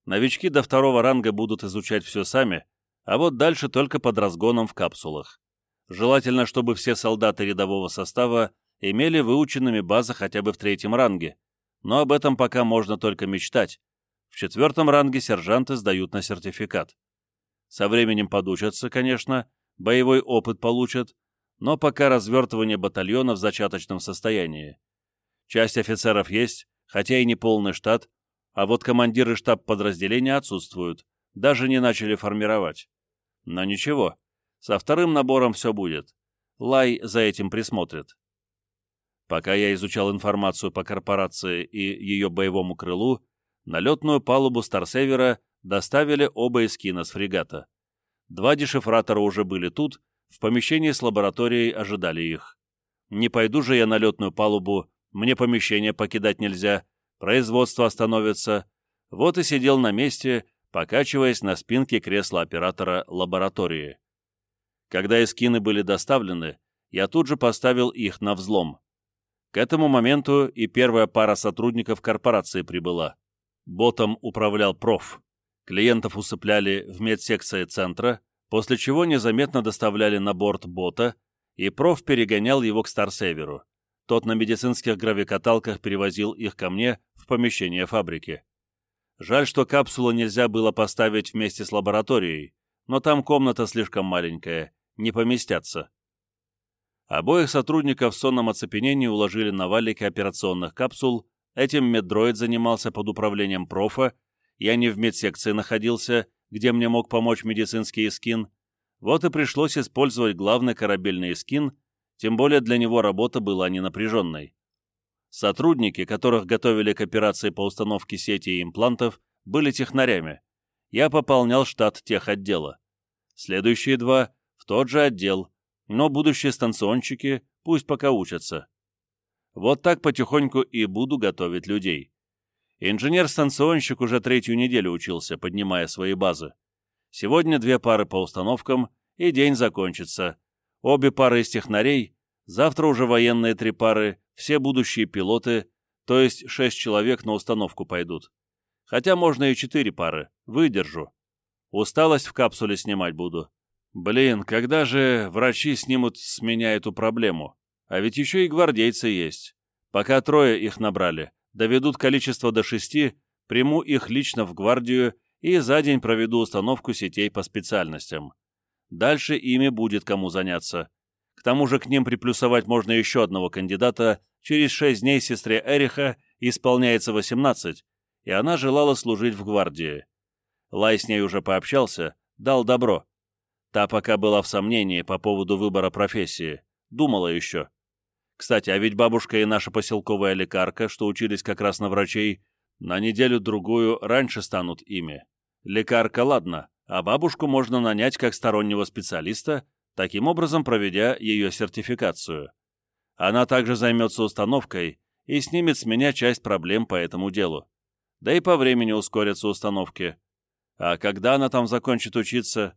Новички до второго ранга будут изучать все сами, а вот дальше только под разгоном в капсулах. Желательно, чтобы все солдаты рядового состава имели выученными базы хотя бы в третьем ранге, но об этом пока можно только мечтать. В четвертом ранге сержанты сдают на сертификат. Со временем подучатся, конечно, боевой опыт получат, но пока развертывание батальона в зачаточном состоянии. Часть офицеров есть, хотя и не полный штат, а вот командиры штаб подразделения отсутствуют, даже не начали формировать. Но ничего, со вторым набором все будет. Лай за этим присмотрит. Пока я изучал информацию по корпорации и ее боевому крылу, на летную палубу Старсевера доставили оба эскина с фрегата. Два дешифратора уже были тут, в помещении с лабораторией ожидали их. Не пойду же я на летную палубу мне помещение покидать нельзя, производство остановится. Вот и сидел на месте, покачиваясь на спинке кресла оператора лаборатории. Когда эскины были доставлены, я тут же поставил их на взлом. К этому моменту и первая пара сотрудников корпорации прибыла. Ботом управлял проф. Клиентов усыпляли в медсекции центра, после чего незаметно доставляли на борт бота, и проф перегонял его к Старсеверу. Тот на медицинских гравикаталках перевозил их ко мне в помещение фабрики. Жаль, что капсулу нельзя было поставить вместе с лабораторией, но там комната слишком маленькая, не поместятся. Обоих сотрудников в сонном оцепенении уложили на валике операционных капсул, этим меддроид занимался под управлением профа, я не в медсекции находился, где мне мог помочь медицинский эскин, вот и пришлось использовать главный корабельный эскин, тем более для него работа была не напряженной. Сотрудники, которых готовили к операции по установке сети и имплантов, были технарями. Я пополнял штат тех отдела. Следующие два — в тот же отдел, но будущие станционщики пусть пока учатся. Вот так потихоньку и буду готовить людей. Инженер-станционщик уже третью неделю учился, поднимая свои базы. Сегодня две пары по установкам, и день закончится. Обе пары из технарей, завтра уже военные три пары, все будущие пилоты, то есть шесть человек на установку пойдут. Хотя можно и четыре пары, выдержу. Усталость в капсуле снимать буду. Блин, когда же врачи снимут с меня эту проблему? А ведь еще и гвардейцы есть. Пока трое их набрали, доведут количество до шести, приму их лично в гвардию и за день проведу установку сетей по специальностям. Дальше ими будет кому заняться. К тому же к ним приплюсовать можно еще одного кандидата. Через шесть дней сестре Эриха исполняется 18, и она желала служить в гвардии. Лай с ней уже пообщался, дал добро. Та пока была в сомнении по поводу выбора профессии. Думала еще. Кстати, а ведь бабушка и наша поселковая лекарка, что учились как раз на врачей, на неделю-другую раньше станут ими. Лекарка, ладно, а бабушку можно нанять как стороннего специалиста, таким образом проведя ее сертификацию. Она также займется установкой и снимет с меня часть проблем по этому делу. Да и по времени ускорятся установки. А когда она там закончит учиться?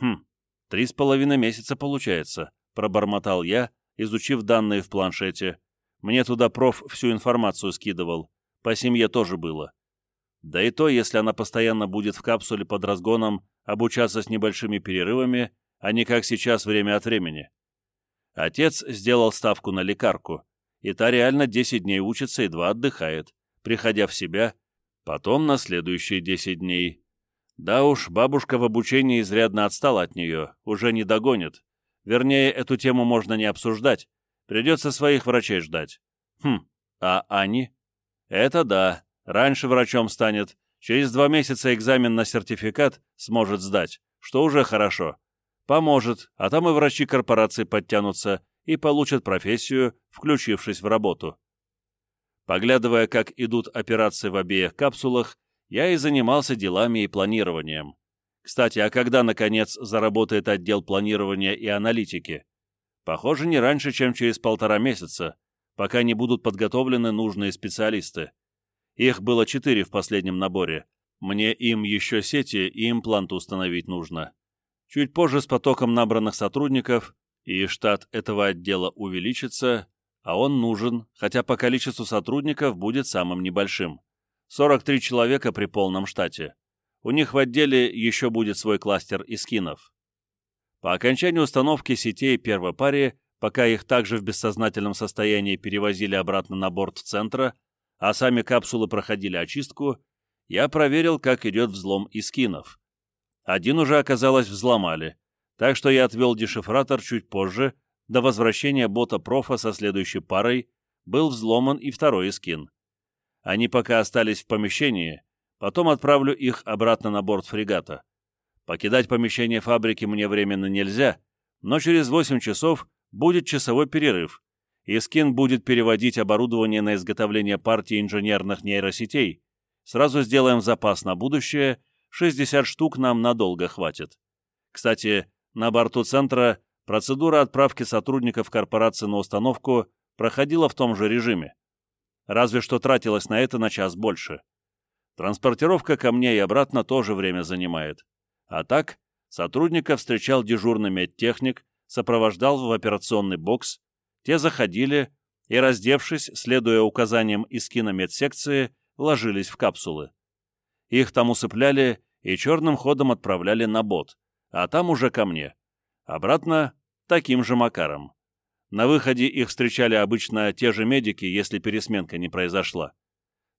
Хм, три с половиной месяца получается, пробормотал я, изучив данные в планшете. Мне туда проф всю информацию скидывал. По семье тоже было. Да и то, если она постоянно будет в капсуле под разгоном, обучаться с небольшими перерывами, а не как сейчас время от времени. Отец сделал ставку на лекарку, и та реально 10 дней учится и два отдыхает, приходя в себя, потом на следующие 10 дней. Да уж, бабушка в обучении изрядно отстала от нее, уже не догонит. Вернее, эту тему можно не обсуждать. Придется своих врачей ждать. Хм, а Ани? Это да, раньше врачом станет. Через два месяца экзамен на сертификат сможет сдать, что уже хорошо. Поможет, а там и врачи корпорации подтянутся и получат профессию, включившись в работу. Поглядывая, как идут операции в обеих капсулах, я и занимался делами и планированием. Кстати, а когда, наконец, заработает отдел планирования и аналитики? Похоже, не раньше, чем через полтора месяца, пока не будут подготовлены нужные специалисты. Их было четыре в последнем наборе. Мне им еще сети и импланты установить нужно. Чуть позже с потоком набранных сотрудников и штат этого отдела увеличится, а он нужен, хотя по количеству сотрудников будет самым небольшим. 43 человека при полном штате у них в отделе еще будет свой кластер искинов. По окончании установки сетей первой паре, пока их также в бессознательном состоянии перевозили обратно на борт центра, а сами капсулы проходили очистку, я проверил, как идет взлом искинов. Один уже, оказалось, взломали, так что я отвел дешифратор чуть позже, до возвращения бота-профа со следующей парой, был взломан и второй искин. Они пока остались в помещении, Потом отправлю их обратно на борт фрегата. Покидать помещение фабрики мне временно нельзя, но через 8 часов будет часовой перерыв, и Скин будет переводить оборудование на изготовление партии инженерных нейросетей. Сразу сделаем запас на будущее, 60 штук нам надолго хватит. Кстати, на борту центра процедура отправки сотрудников корпорации на установку проходила в том же режиме. Разве что тратилось на это на час больше. Транспортировка ко мне и обратно тоже время занимает. А так, сотрудника встречал дежурный медтехник, сопровождал в операционный бокс, те заходили и, раздевшись, следуя указаниям из киномедсекции, ложились в капсулы. Их там усыпляли и черным ходом отправляли на бот, а там уже ко мне. Обратно таким же макаром. На выходе их встречали обычно те же медики, если пересменка не произошла.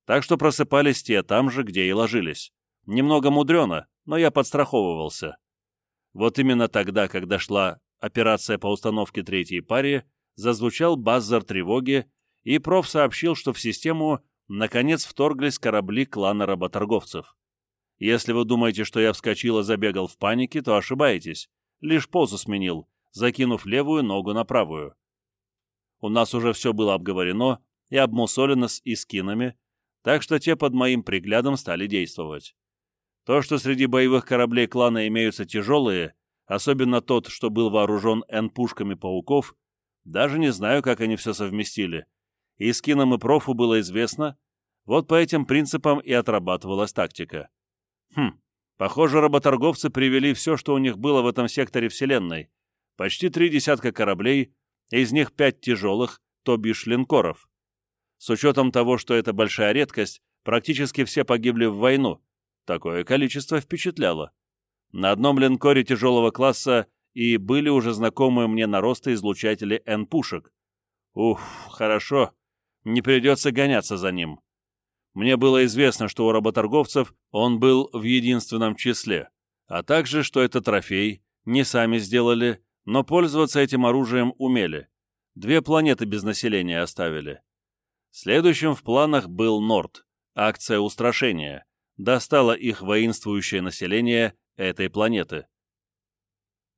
Так что просыпались те там же, где и ложились. Немного мудрено, но я подстраховывался. Вот именно тогда, когда шла операция по установке третьей паре, зазвучал базар тревоги, и проф сообщил, что в систему наконец вторглись корабли клана работорговцев. Если вы думаете, что я вскочил и забегал в панике, то ошибаетесь. Лишь позу сменил, закинув левую ногу на правую. У нас уже все было обговорено и обмусолено с искинами, так что те под моим приглядом стали действовать. То, что среди боевых кораблей клана имеются тяжелые, особенно тот, что был вооружен Н-пушками пауков, даже не знаю, как они все совместили. И скинам и профу было известно, вот по этим принципам и отрабатывалась тактика. Хм, похоже, работорговцы привели все, что у них было в этом секторе Вселенной. Почти три десятка кораблей, из них пять тяжелых, то бишь линкоров. С учетом того, что это большая редкость, практически все погибли в войну, Такое количество впечатляло. На одном линкоре тяжелого класса и были уже знакомые мне наросты излучатели N-пушек. Ух, хорошо, не придется гоняться за ним. Мне было известно, что у работорговцев он был в единственном числе, а также, что это трофей, не сами сделали, но пользоваться этим оружием умели. Две планеты без населения оставили. Следующим в планах был Норд, акция устрашения, достало их воинствующее население этой планеты.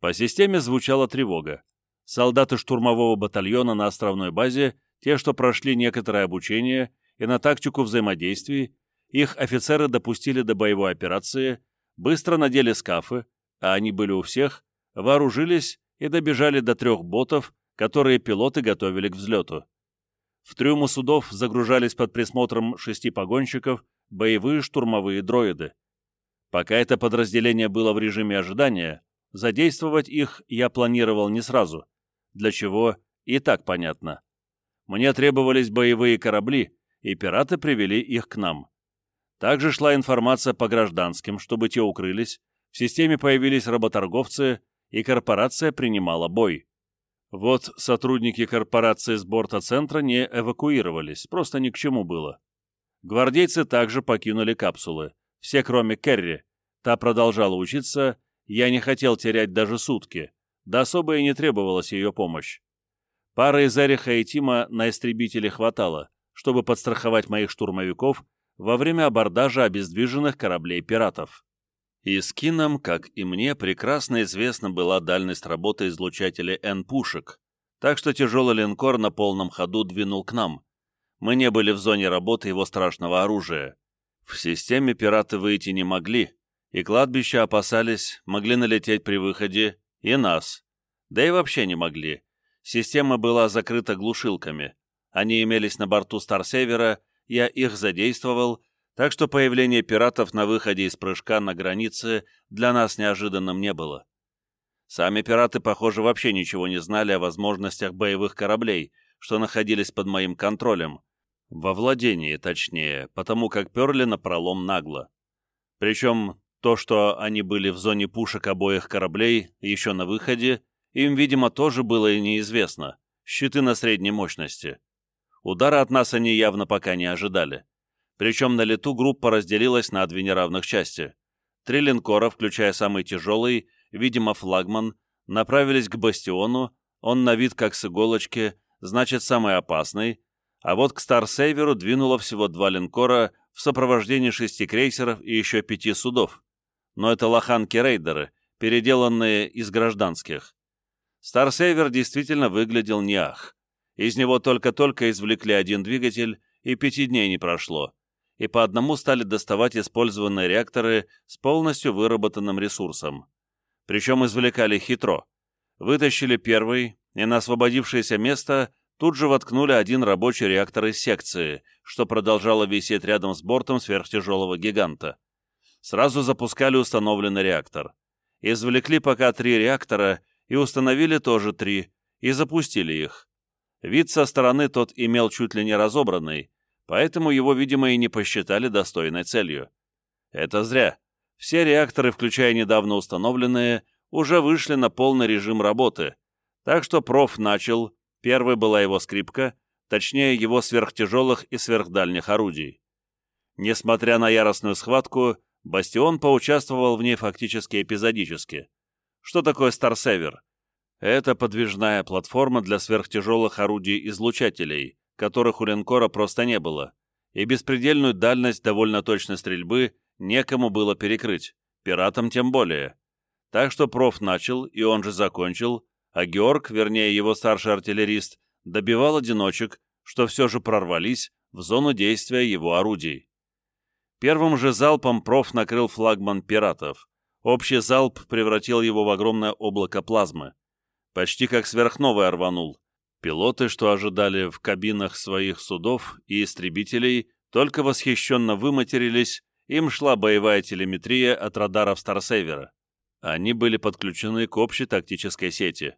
По системе звучала тревога. Солдаты штурмового батальона на островной базе, те, что прошли некоторое обучение и на тактику взаимодействий, их офицеры допустили до боевой операции, быстро надели скафы, а они были у всех, вооружились и добежали до трех ботов, которые пилоты готовили к взлету. В трюмы судов загружались под присмотром шести погонщиков боевые штурмовые дроиды. Пока это подразделение было в режиме ожидания, задействовать их я планировал не сразу, для чего и так понятно. Мне требовались боевые корабли, и пираты привели их к нам. Также шла информация по гражданским, чтобы те укрылись, в системе появились работорговцы, и корпорация принимала бой. Вот сотрудники корпорации с борта центра не эвакуировались, просто ни к чему было. Гвардейцы также покинули капсулы. Все, кроме Керри. Та продолжала учиться, я не хотел терять даже сутки. Да особо и не требовалась ее помощь. Пары из Эриха и Тима на истребителе хватало, чтобы подстраховать моих штурмовиков во время абордажа обездвиженных кораблей пиратов. И скинам, как и мне, прекрасно известна была дальность работы излучателя N-пушек, так что тяжелый линкор на полном ходу двинул к нам, мы не были в зоне работы его страшного оружия. В системе пираты выйти не могли, и кладбища опасались, могли налететь при выходе и нас. Да и вообще не могли. Система была закрыта глушилками. Они имелись на борту Старсевера, я их задействовал, так что появление пиратов на выходе из прыжка на границе для нас неожиданным не было. Сами пираты, похоже, вообще ничего не знали о возможностях боевых кораблей, что находились под моим контролем, во владении, точнее, потому как перли на пролом нагло. Причем то, что они были в зоне пушек обоих кораблей еще на выходе, им, видимо, тоже было и неизвестно. Щиты на средней мощности. Удара от нас они явно пока не ожидали. Причем на лету группа разделилась на две неравных части. Три линкора, включая самый тяжелый, видимо, флагман, направились к бастиону, он на вид как с иголочки, значит, самый опасный, а вот к Старсейверу двинуло всего два линкора в сопровождении шести крейсеров и еще пяти судов. Но это лоханки-рейдеры, переделанные из гражданских. Старсейвер действительно выглядел не ах. Из него только-только извлекли один двигатель, и пяти дней не прошло, и по одному стали доставать использованные реакторы с полностью выработанным ресурсом. Причем извлекали хитро. Вытащили первый, и на освободившееся место тут же воткнули один рабочий реактор из секции, что продолжало висеть рядом с бортом сверхтяжелого гиганта. Сразу запускали установленный реактор. Извлекли пока три реактора и установили тоже три, и запустили их. Вид со стороны тот имел чуть ли не разобранный, поэтому его, видимо, и не посчитали достойной целью. Это зря. Все реакторы, включая недавно установленные, уже вышли на полный режим работы, так что проф начал, первой была его скрипка, точнее его сверхтяжелых и сверхдальних орудий. Несмотря на яростную схватку, Бастион поучаствовал в ней фактически эпизодически. Что такое Старсевер? Это подвижная платформа для сверхтяжелых орудий-излучателей, которых у линкора просто не было, и беспредельную дальность довольно точной стрельбы некому было перекрыть, пиратам тем более. Так что проф начал, и он же закончил, а Георг, вернее его старший артиллерист, добивал одиночек, что все же прорвались в зону действия его орудий. Первым же залпом проф накрыл флагман пиратов. Общий залп превратил его в огромное облако плазмы. Почти как сверхновая рванул. Пилоты, что ожидали в кабинах своих судов и истребителей, только восхищенно выматерились им шла боевая телеметрия от радаров Старсейвера. Они были подключены к общей тактической сети.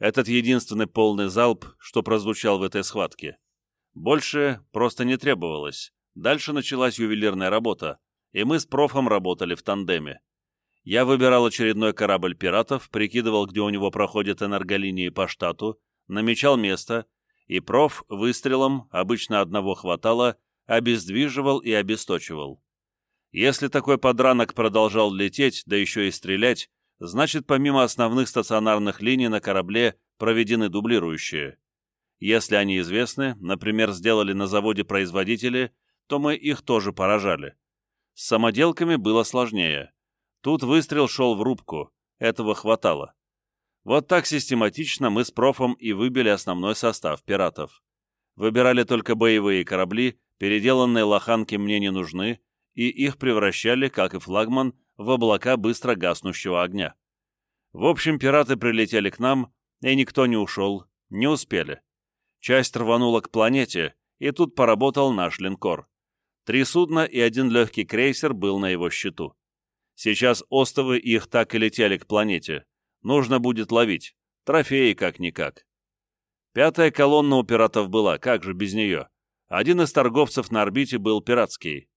Этот единственный полный залп, что прозвучал в этой схватке. Больше просто не требовалось. Дальше началась ювелирная работа, и мы с профом работали в тандеме. Я выбирал очередной корабль пиратов, прикидывал, где у него проходят энерголинии по штату, намечал место, и проф выстрелом, обычно одного хватало, обездвиживал и обесточивал. Если такой подранок продолжал лететь, да еще и стрелять, значит, помимо основных стационарных линий на корабле проведены дублирующие. Если они известны, например, сделали на заводе производители, то мы их тоже поражали. С самоделками было сложнее. Тут выстрел шел в рубку, этого хватало. Вот так систематично мы с профом и выбили основной состав пиратов. Выбирали только боевые корабли, переделанные лоханки мне не нужны, и их превращали, как и флагман, в облака быстро гаснущего огня. В общем, пираты прилетели к нам, и никто не ушел, не успели. Часть рванула к планете, и тут поработал наш линкор. Три судна и один легкий крейсер был на его счету. Сейчас остовы их так и летели к планете. Нужно будет ловить. Трофеи как-никак. Пятая колонна у пиратов была, как же без нее. Один из торговцев на орбите был пиратский.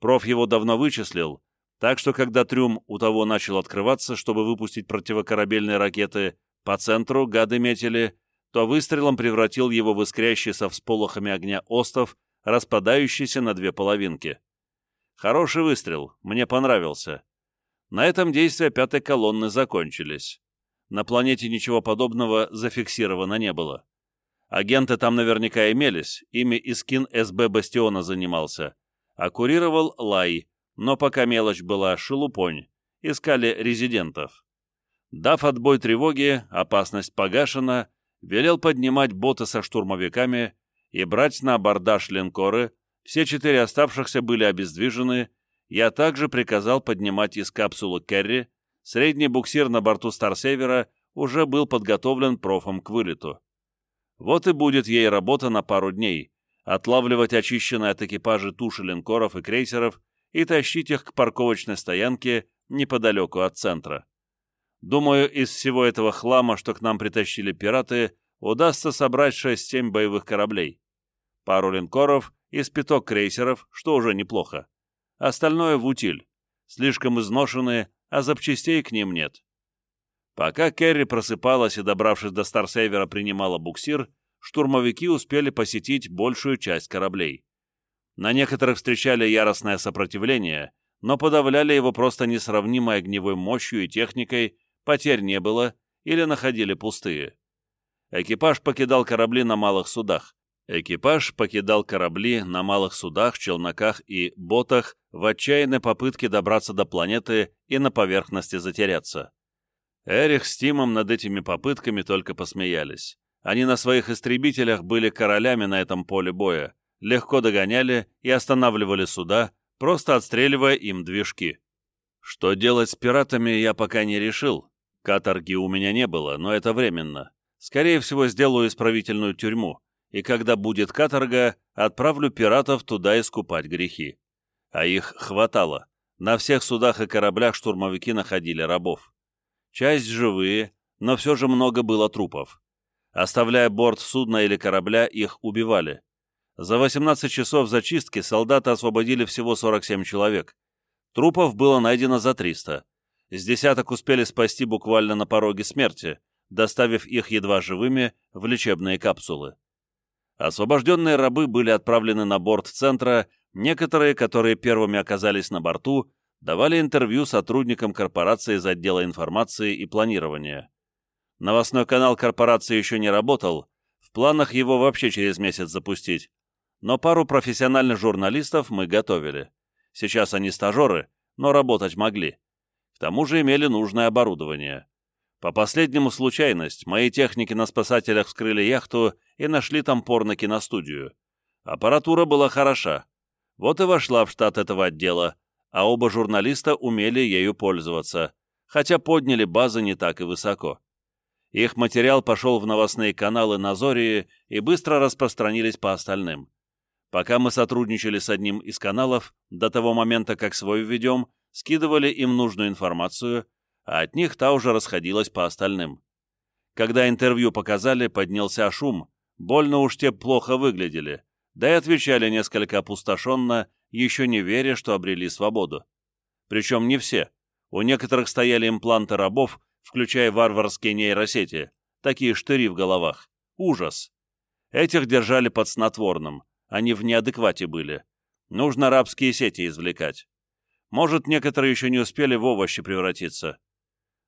Проф его давно вычислил, так что когда трюм у того начал открываться, чтобы выпустить противокорабельные ракеты, по центру гады метили, то выстрелом превратил его в искрящий со всполохами огня остов, распадающийся на две половинки. Хороший выстрел, мне понравился. На этом действия пятой колонны закончились. На планете ничего подобного зафиксировано не было. Агенты там наверняка имелись, ими Искин СБ Бастиона занимался а Лай, но пока мелочь была шелупонь, искали резидентов. Дав отбой тревоги, опасность погашена, велел поднимать боты со штурмовиками и брать на абордаж линкоры, все четыре оставшихся были обездвижены, я также приказал поднимать из капсулы Керри, средний буксир на борту Старсевера уже был подготовлен профом к вылету. Вот и будет ей работа на пару дней, отлавливать очищенные от экипажа туши линкоров и крейсеров и тащить их к парковочной стоянке неподалеку от центра. Думаю, из всего этого хлама, что к нам притащили пираты, удастся собрать 6-7 боевых кораблей. Пару линкоров и спиток крейсеров, что уже неплохо. Остальное в утиль. Слишком изношенные, а запчастей к ним нет. Пока Керри просыпалась и, добравшись до Старсейвера, принимала буксир, штурмовики успели посетить большую часть кораблей. На некоторых встречали яростное сопротивление, но подавляли его просто несравнимой огневой мощью и техникой, потерь не было или находили пустые. Экипаж покидал корабли на малых судах. Экипаж покидал корабли на малых судах, челноках и ботах в отчаянной попытке добраться до планеты и на поверхности затеряться. Эрих с Тимом над этими попытками только посмеялись. Они на своих истребителях были королями на этом поле боя, легко догоняли и останавливали суда, просто отстреливая им движки. Что делать с пиратами, я пока не решил. Каторги у меня не было, но это временно. Скорее всего, сделаю исправительную тюрьму, и когда будет каторга, отправлю пиратов туда искупать грехи. А их хватало. На всех судах и кораблях штурмовики находили рабов. Часть живые, но все же много было трупов. Оставляя борт судна или корабля, их убивали. За 18 часов зачистки солдаты освободили всего 47 человек. Трупов было найдено за 300. С десяток успели спасти буквально на пороге смерти, доставив их едва живыми в лечебные капсулы. Освобожденные рабы были отправлены на борт центра, некоторые, которые первыми оказались на борту, давали интервью сотрудникам корпорации из отдела информации и планирования. Новостной канал корпорации еще не работал, в планах его вообще через месяц запустить, но пару профессиональных журналистов мы готовили. Сейчас они стажеры, но работать могли. К тому же имели нужное оборудование. По последнему случайность, мои техники на спасателях вскрыли яхту и нашли там порно-киностудию. Аппаратура была хороша. Вот и вошла в штат этого отдела, а оба журналиста умели ею пользоваться, хотя подняли базы не так и высоко. Их материал пошел в новостные каналы на Зории и быстро распространились по остальным. Пока мы сотрудничали с одним из каналов, до того момента, как свой введем, скидывали им нужную информацию, а от них та уже расходилась по остальным. Когда интервью показали, поднялся шум, больно уж те плохо выглядели, да и отвечали несколько опустошенно, еще не веря, что обрели свободу. Причем не все. У некоторых стояли импланты рабов, включая варварские нейросети, такие штыри в головах. Ужас. Этих держали под снотворным, они в неадеквате были. Нужно рабские сети извлекать. Может, некоторые еще не успели в овощи превратиться.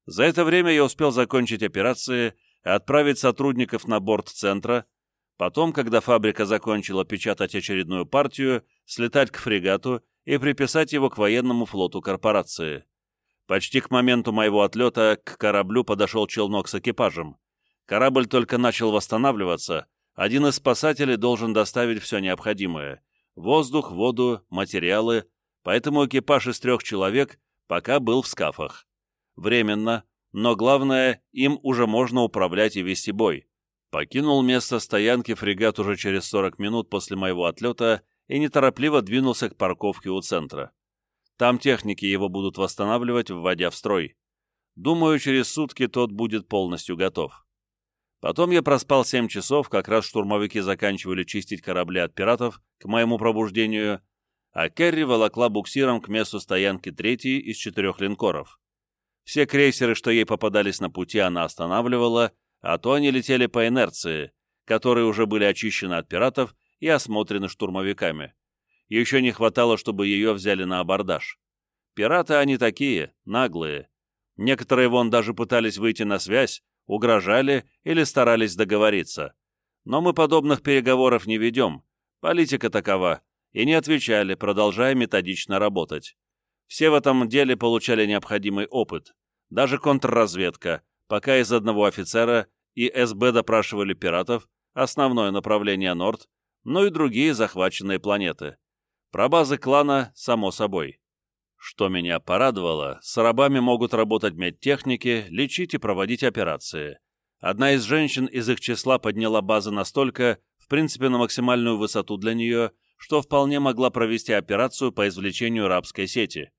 За это время я успел закончить операции и отправить сотрудников на борт центра, потом, когда фабрика закончила печатать очередную партию, слетать к фрегату и приписать его к военному флоту корпорации. Почти к моменту моего отлета к кораблю подошел челнок с экипажем. Корабль только начал восстанавливаться, один из спасателей должен доставить все необходимое – воздух, воду, материалы, поэтому экипаж из трех человек пока был в скафах. Временно, но главное, им уже можно управлять и вести бой. Покинул место стоянки фрегат уже через 40 минут после моего отлета и неторопливо двинулся к парковке у центра. Там техники его будут восстанавливать, вводя в строй. Думаю, через сутки тот будет полностью готов. Потом я проспал 7 часов, как раз штурмовики заканчивали чистить корабли от пиратов к моему пробуждению, а Керри волокла буксиром к месту стоянки третий из четырех линкоров. Все крейсеры, что ей попадались на пути, она останавливала, а то они летели по инерции, которые уже были очищены от пиратов и осмотрены штурмовиками. Еще не хватало, чтобы ее взяли на абордаж. Пираты они такие, наглые. Некоторые вон даже пытались выйти на связь, угрожали или старались договориться. Но мы подобных переговоров не ведем. Политика такова. И не отвечали, продолжая методично работать. Все в этом деле получали необходимый опыт. Даже контрразведка, пока из одного офицера и СБ допрашивали пиратов, основное направление Норд, но и другие захваченные планеты. Про базы клана, само собой. Что меня порадовало, с рабами могут работать медтехники, лечить и проводить операции. Одна из женщин из их числа подняла базы настолько, в принципе, на максимальную высоту для нее, что вполне могла провести операцию по извлечению рабской сети.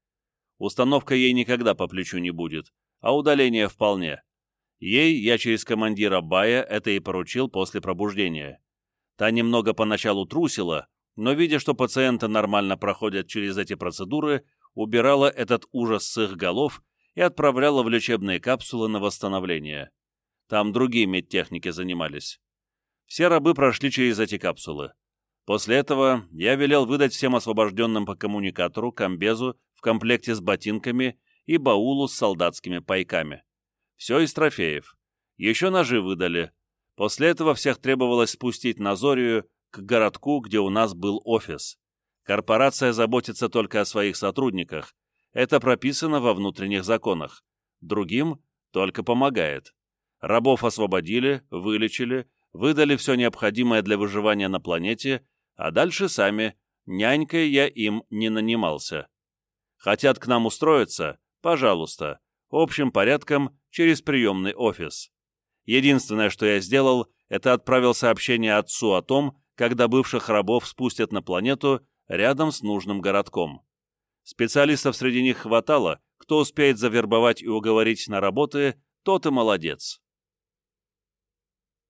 Установка ей никогда по плечу не будет, а удаление вполне. Ей я через командира Бая это и поручил после пробуждения. Та немного поначалу трусила, но, видя, что пациенты нормально проходят через эти процедуры, убирала этот ужас с их голов и отправляла в лечебные капсулы на восстановление. Там другие медтехники занимались. Все рабы прошли через эти капсулы. После этого я велел выдать всем освобожденным по коммуникатору, комбезу комплекте с ботинками и баулу с солдатскими пайками. Все из трофеев. Еще ножи выдали. После этого всех требовалось спустить на Зорию к городку, где у нас был офис. Корпорация заботится только о своих сотрудниках. Это прописано во внутренних законах. Другим только помогает. Рабов освободили, вылечили, выдали все необходимое для выживания на планете а дальше сами, нянькой я им не нанимался. Хотят к нам устроиться? Пожалуйста, общим порядком через приемный офис. Единственное, что я сделал, это отправил сообщение отцу о том, когда бывших рабов спустят на планету рядом с нужным городком. Специалистов среди них хватало, кто успеет завербовать и уговорить на работы, тот и молодец.